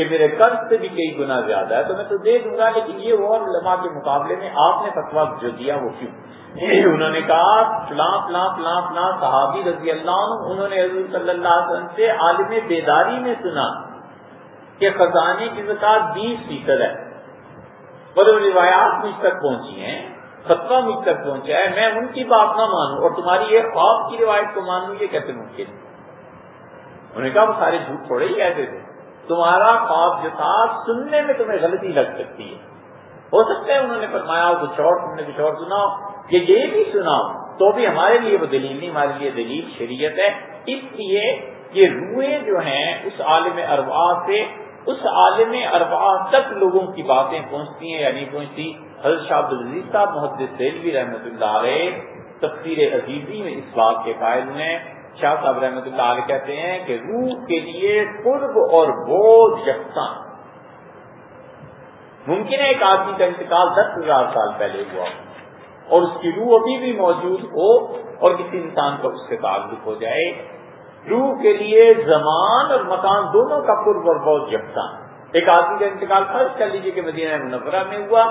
کہ میرے قرض سے بھی کئی گنا زیادہ ہے تو میں تو دے دوں گا، لیکن یہ اور علماء کے مقابلے میں آپ نے فتوا جو دیا وہ کیوں؟ انہوں نے کہا فلاں فلاں فلاں فلاں صحابی رضی اللہ عنہ، انہوں نے حضور صلی اللہ علیہ وسلم سے عالم بیداری میں سنا کہ خزانے کی زکات بیس فیصد ہے۔ اور روایات مجھ تک پہنچی ہیں فتوا مجھ تک پہنچا ہے، میں ان کی بات نہ مانوں اور تمہاری ایک خواب کی روایت کو مانوں، یہ کیسے ممکن انہوں نے کہا، وہ سارے جھوٹ تھوڑے ہی ایسے تھے۔ تمہارا خواب جو تھا، سننے میں تمہیں غلطی لگ سکتی ہے۔ ہو سکتا ہے انہوں نے فرمایا کچھ اور، تم نے کچھ اور سنا کہ یہ بھی سنا تو بھی ہمارے لیے وہ دلیل نہیں، ہمارے لیے دلیل شریعت ہے۔ اس لیے یہ روئیں جو ہیں، اس عالم اروا سے، اس عالم اروا تک لوگوں کی باتیں پہنچتی ہیں یا نہیں پہنچتی۔ حضرت شاہ عبدالعزیز صاحب، محدث سیلوی رحمۃ اللہ علیہ، تفسیر عزیزی میں اس بات کے قائل ہوئے شاہ صاحب رحمۃ اللہ علیہ کہتے ہیں کہ روح کے لیے قرب اور بوجھ یکساں ممکن ہے ایک آدمی کا انتقال دس ہزار سال پہلے ہوا اور اس کی روح ابھی بھی موجود ہو اور کسی انسان کا اس سے تعلق ہو جائے۔ روح کے لیے زمان اور مکان دونوں کا قرب اور بہت یکساں ایک آدمی کا انتقال فرض کر لیجیے کہ مدینہ منورہ میں ہوا۔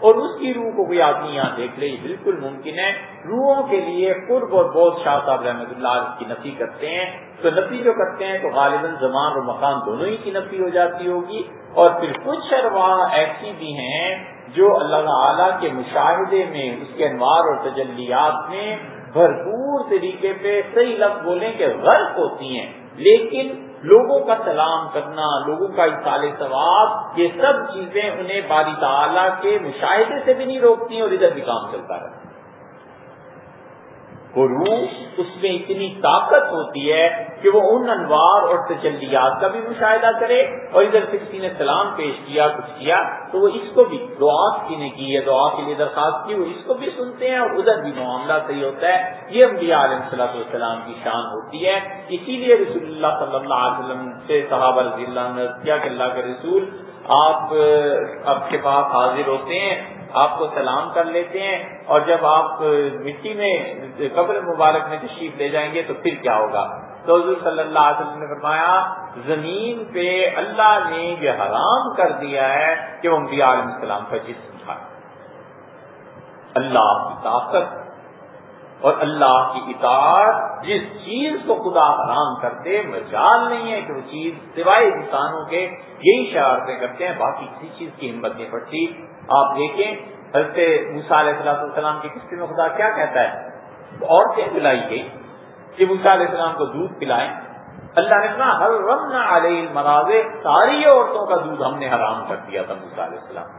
اور اس کی روح کو کوئی آدمی یہاں دیکھ لے، یہ بالکل ممکن ہے۔ روحوں کے لیے قرب اور بہت شاہ صاحب رحمۃ اللہ کی نفی کرتے ہیں۔ تو نفی جو کرتے ہیں تو غالباً زمان اور مقام دونوں ہی کی نفی ہو جاتی ہوگی۔ اور پھر کچھ ارواح ایسی بھی ہیں جو اللہ تعالیٰ کے مشاہدے میں، اس کے انوار اور تجلیات میں بھرپور طریقے پہ صحیح لفظ بولیں کہ غرق ہوتی ہیں۔ لیکن لوگوں کا سلام کرنا، لوگوں کا اصال ثواب، یہ سب چیزیں انہیں باری تعالیٰ کے مشاہدے سے بھی نہیں روکتی اور ادھر بھی کام چلتا رہتا وہ روح اس میں اتنی طاقت ہوتی ہے کہ وہ ان انوار اور تجلیات کا بھی مشاہدہ کرے اور ادھر سے کسی نے سلام پیش کیا، کچھ کیا، تو وہ اس کو بھی دعا کسی نے کی ہے، دعا کے لیے درخواست کی، وہ اس کو بھی سنتے ہیں اور ادھر بھی معاملہ صحیح ہوتا ہے۔ یہ انبیاء علیہ صلاح والسلام کی شان ہوتی ہے۔ اسی لیے رسول اللہ صلی اللہ علیہ وسلم سے صحابہ رضی اللہ عنہ کیا کہ اللہ کے رسول، آپ اب کے پاس حاضر ہوتے ہیں۔ آپ کو سلام کر لیتے ہیں اور جب آپ مٹی میں قبر مبارک میں تشریف لے جائیں گے تو پھر کیا ہوگا؟ تو حضور صلی اللہ علیہ وسلم نے فرمایا، زمین پہ اللہ نے یہ حرام کر دیا ہے کہ وہ انبیاء علیہ السلام کا جسم تھا اللہ کی طاقت اور اللہ کی اطاعت جس چیز کو خدا حرام کرتے، مجال نہیں ہے کہ وہ چیز سوائے انسانوں کے، یہی شرارتیں کرتے ہیں، باقی کسی چیز کی ہمت نہیں پڑتی۔ آپ دیکھیں، حضرت علیہ السلام السلام کی قسطے میں خدا کیا کہتا ہے؟ عورتیں پلائی گئی کہ علیہ السلام کو دودھ پلائیں؟ اللہ نے کہا ہر رم علیہ مرازے ساری عورتوں کا دودھ ہم نے حرام کر دیا تھا علیہ السلام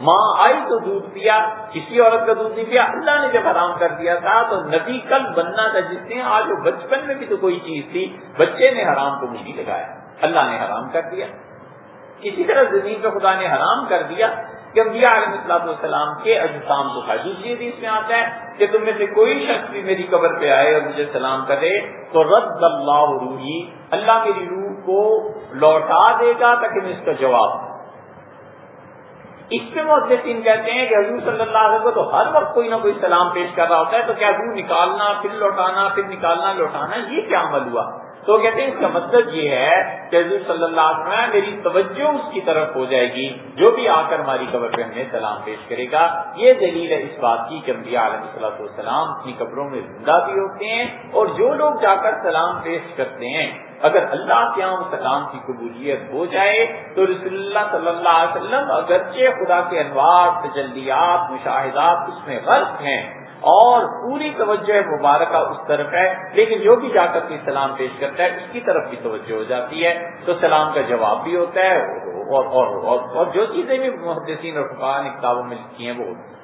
ماں آئی تو دودھ پیا، کسی عورت کا دودھ نہیں پیا۔ اللہ نے جب حرام کر دیا تھا تو نبی کل بننا تھا جس نے، آج وہ بچپن میں بھی تو کوئی چیز تھی، بچے نے حرام کو نہیں لگایا۔ اللہ نے حرام کر دیا۔ اسی طرح زمین پہ خدا نے حرام کر دیا کہ انبیاء علیہ السلام والسلام کے اجسام کو کھائے دوسری حدیث میں آتا ہے کہ تم میں سے کوئی شخص بھی میری قبر پہ آئے اور مجھے سلام کرے تو رد اللہ روحی، اللہ میری روح کو لوٹا دے گا تاکہ میں اس کا جواب اس پہ محدثین کہتے ہیں کہ حضور صلی اللہ علیہ وسلم کو تو ہر وقت کوئی نہ کوئی سلام پیش کر رہا ہوتا ہے، تو کیا روح نکالنا، پھر لوٹانا، پھر نکالنا، لوٹانا، یہ کیا عمل ہوا؟ تو کہتے ہیں اس کا مطلب یہ ہے کہ حضور صلی اللہ علیہ وسلم میری توجہ اس کی طرف ہو جائے گی، جو بھی آ کر ہماری قبر پہ ہمیں سلام پیش کرے گا۔ یہ دلیل ہے اس بات کی کہ انبیاء علیہ صلاح والسلام اپنی قبروں میں زندہ بھی ہوتے ہیں اور جو لوگ جا کر سلام پیش کرتے ہیں، اگر اللہ کے یہاں سلام کی قبولیت ہو جائے تو رسول اللہ صلی اللہ علیہ وسلم اگرچہ خدا کے انوار، تجلیات، مشاہدات اس میں غرق ہیں اور پوری توجہ مبارکہ اس طرف ہے لیکن جو بھی جا کر کے سلام پیش کرتا ہے اس کی طرف بھی توجہ ہو جاتی ہے تو سلام کا جواب بھی ہوتا ہے اور اور, اور, اور جو چیزیں بھی محدثین اور فقان کتابوں میں لکھی ہیں وہ ہوتی ہیں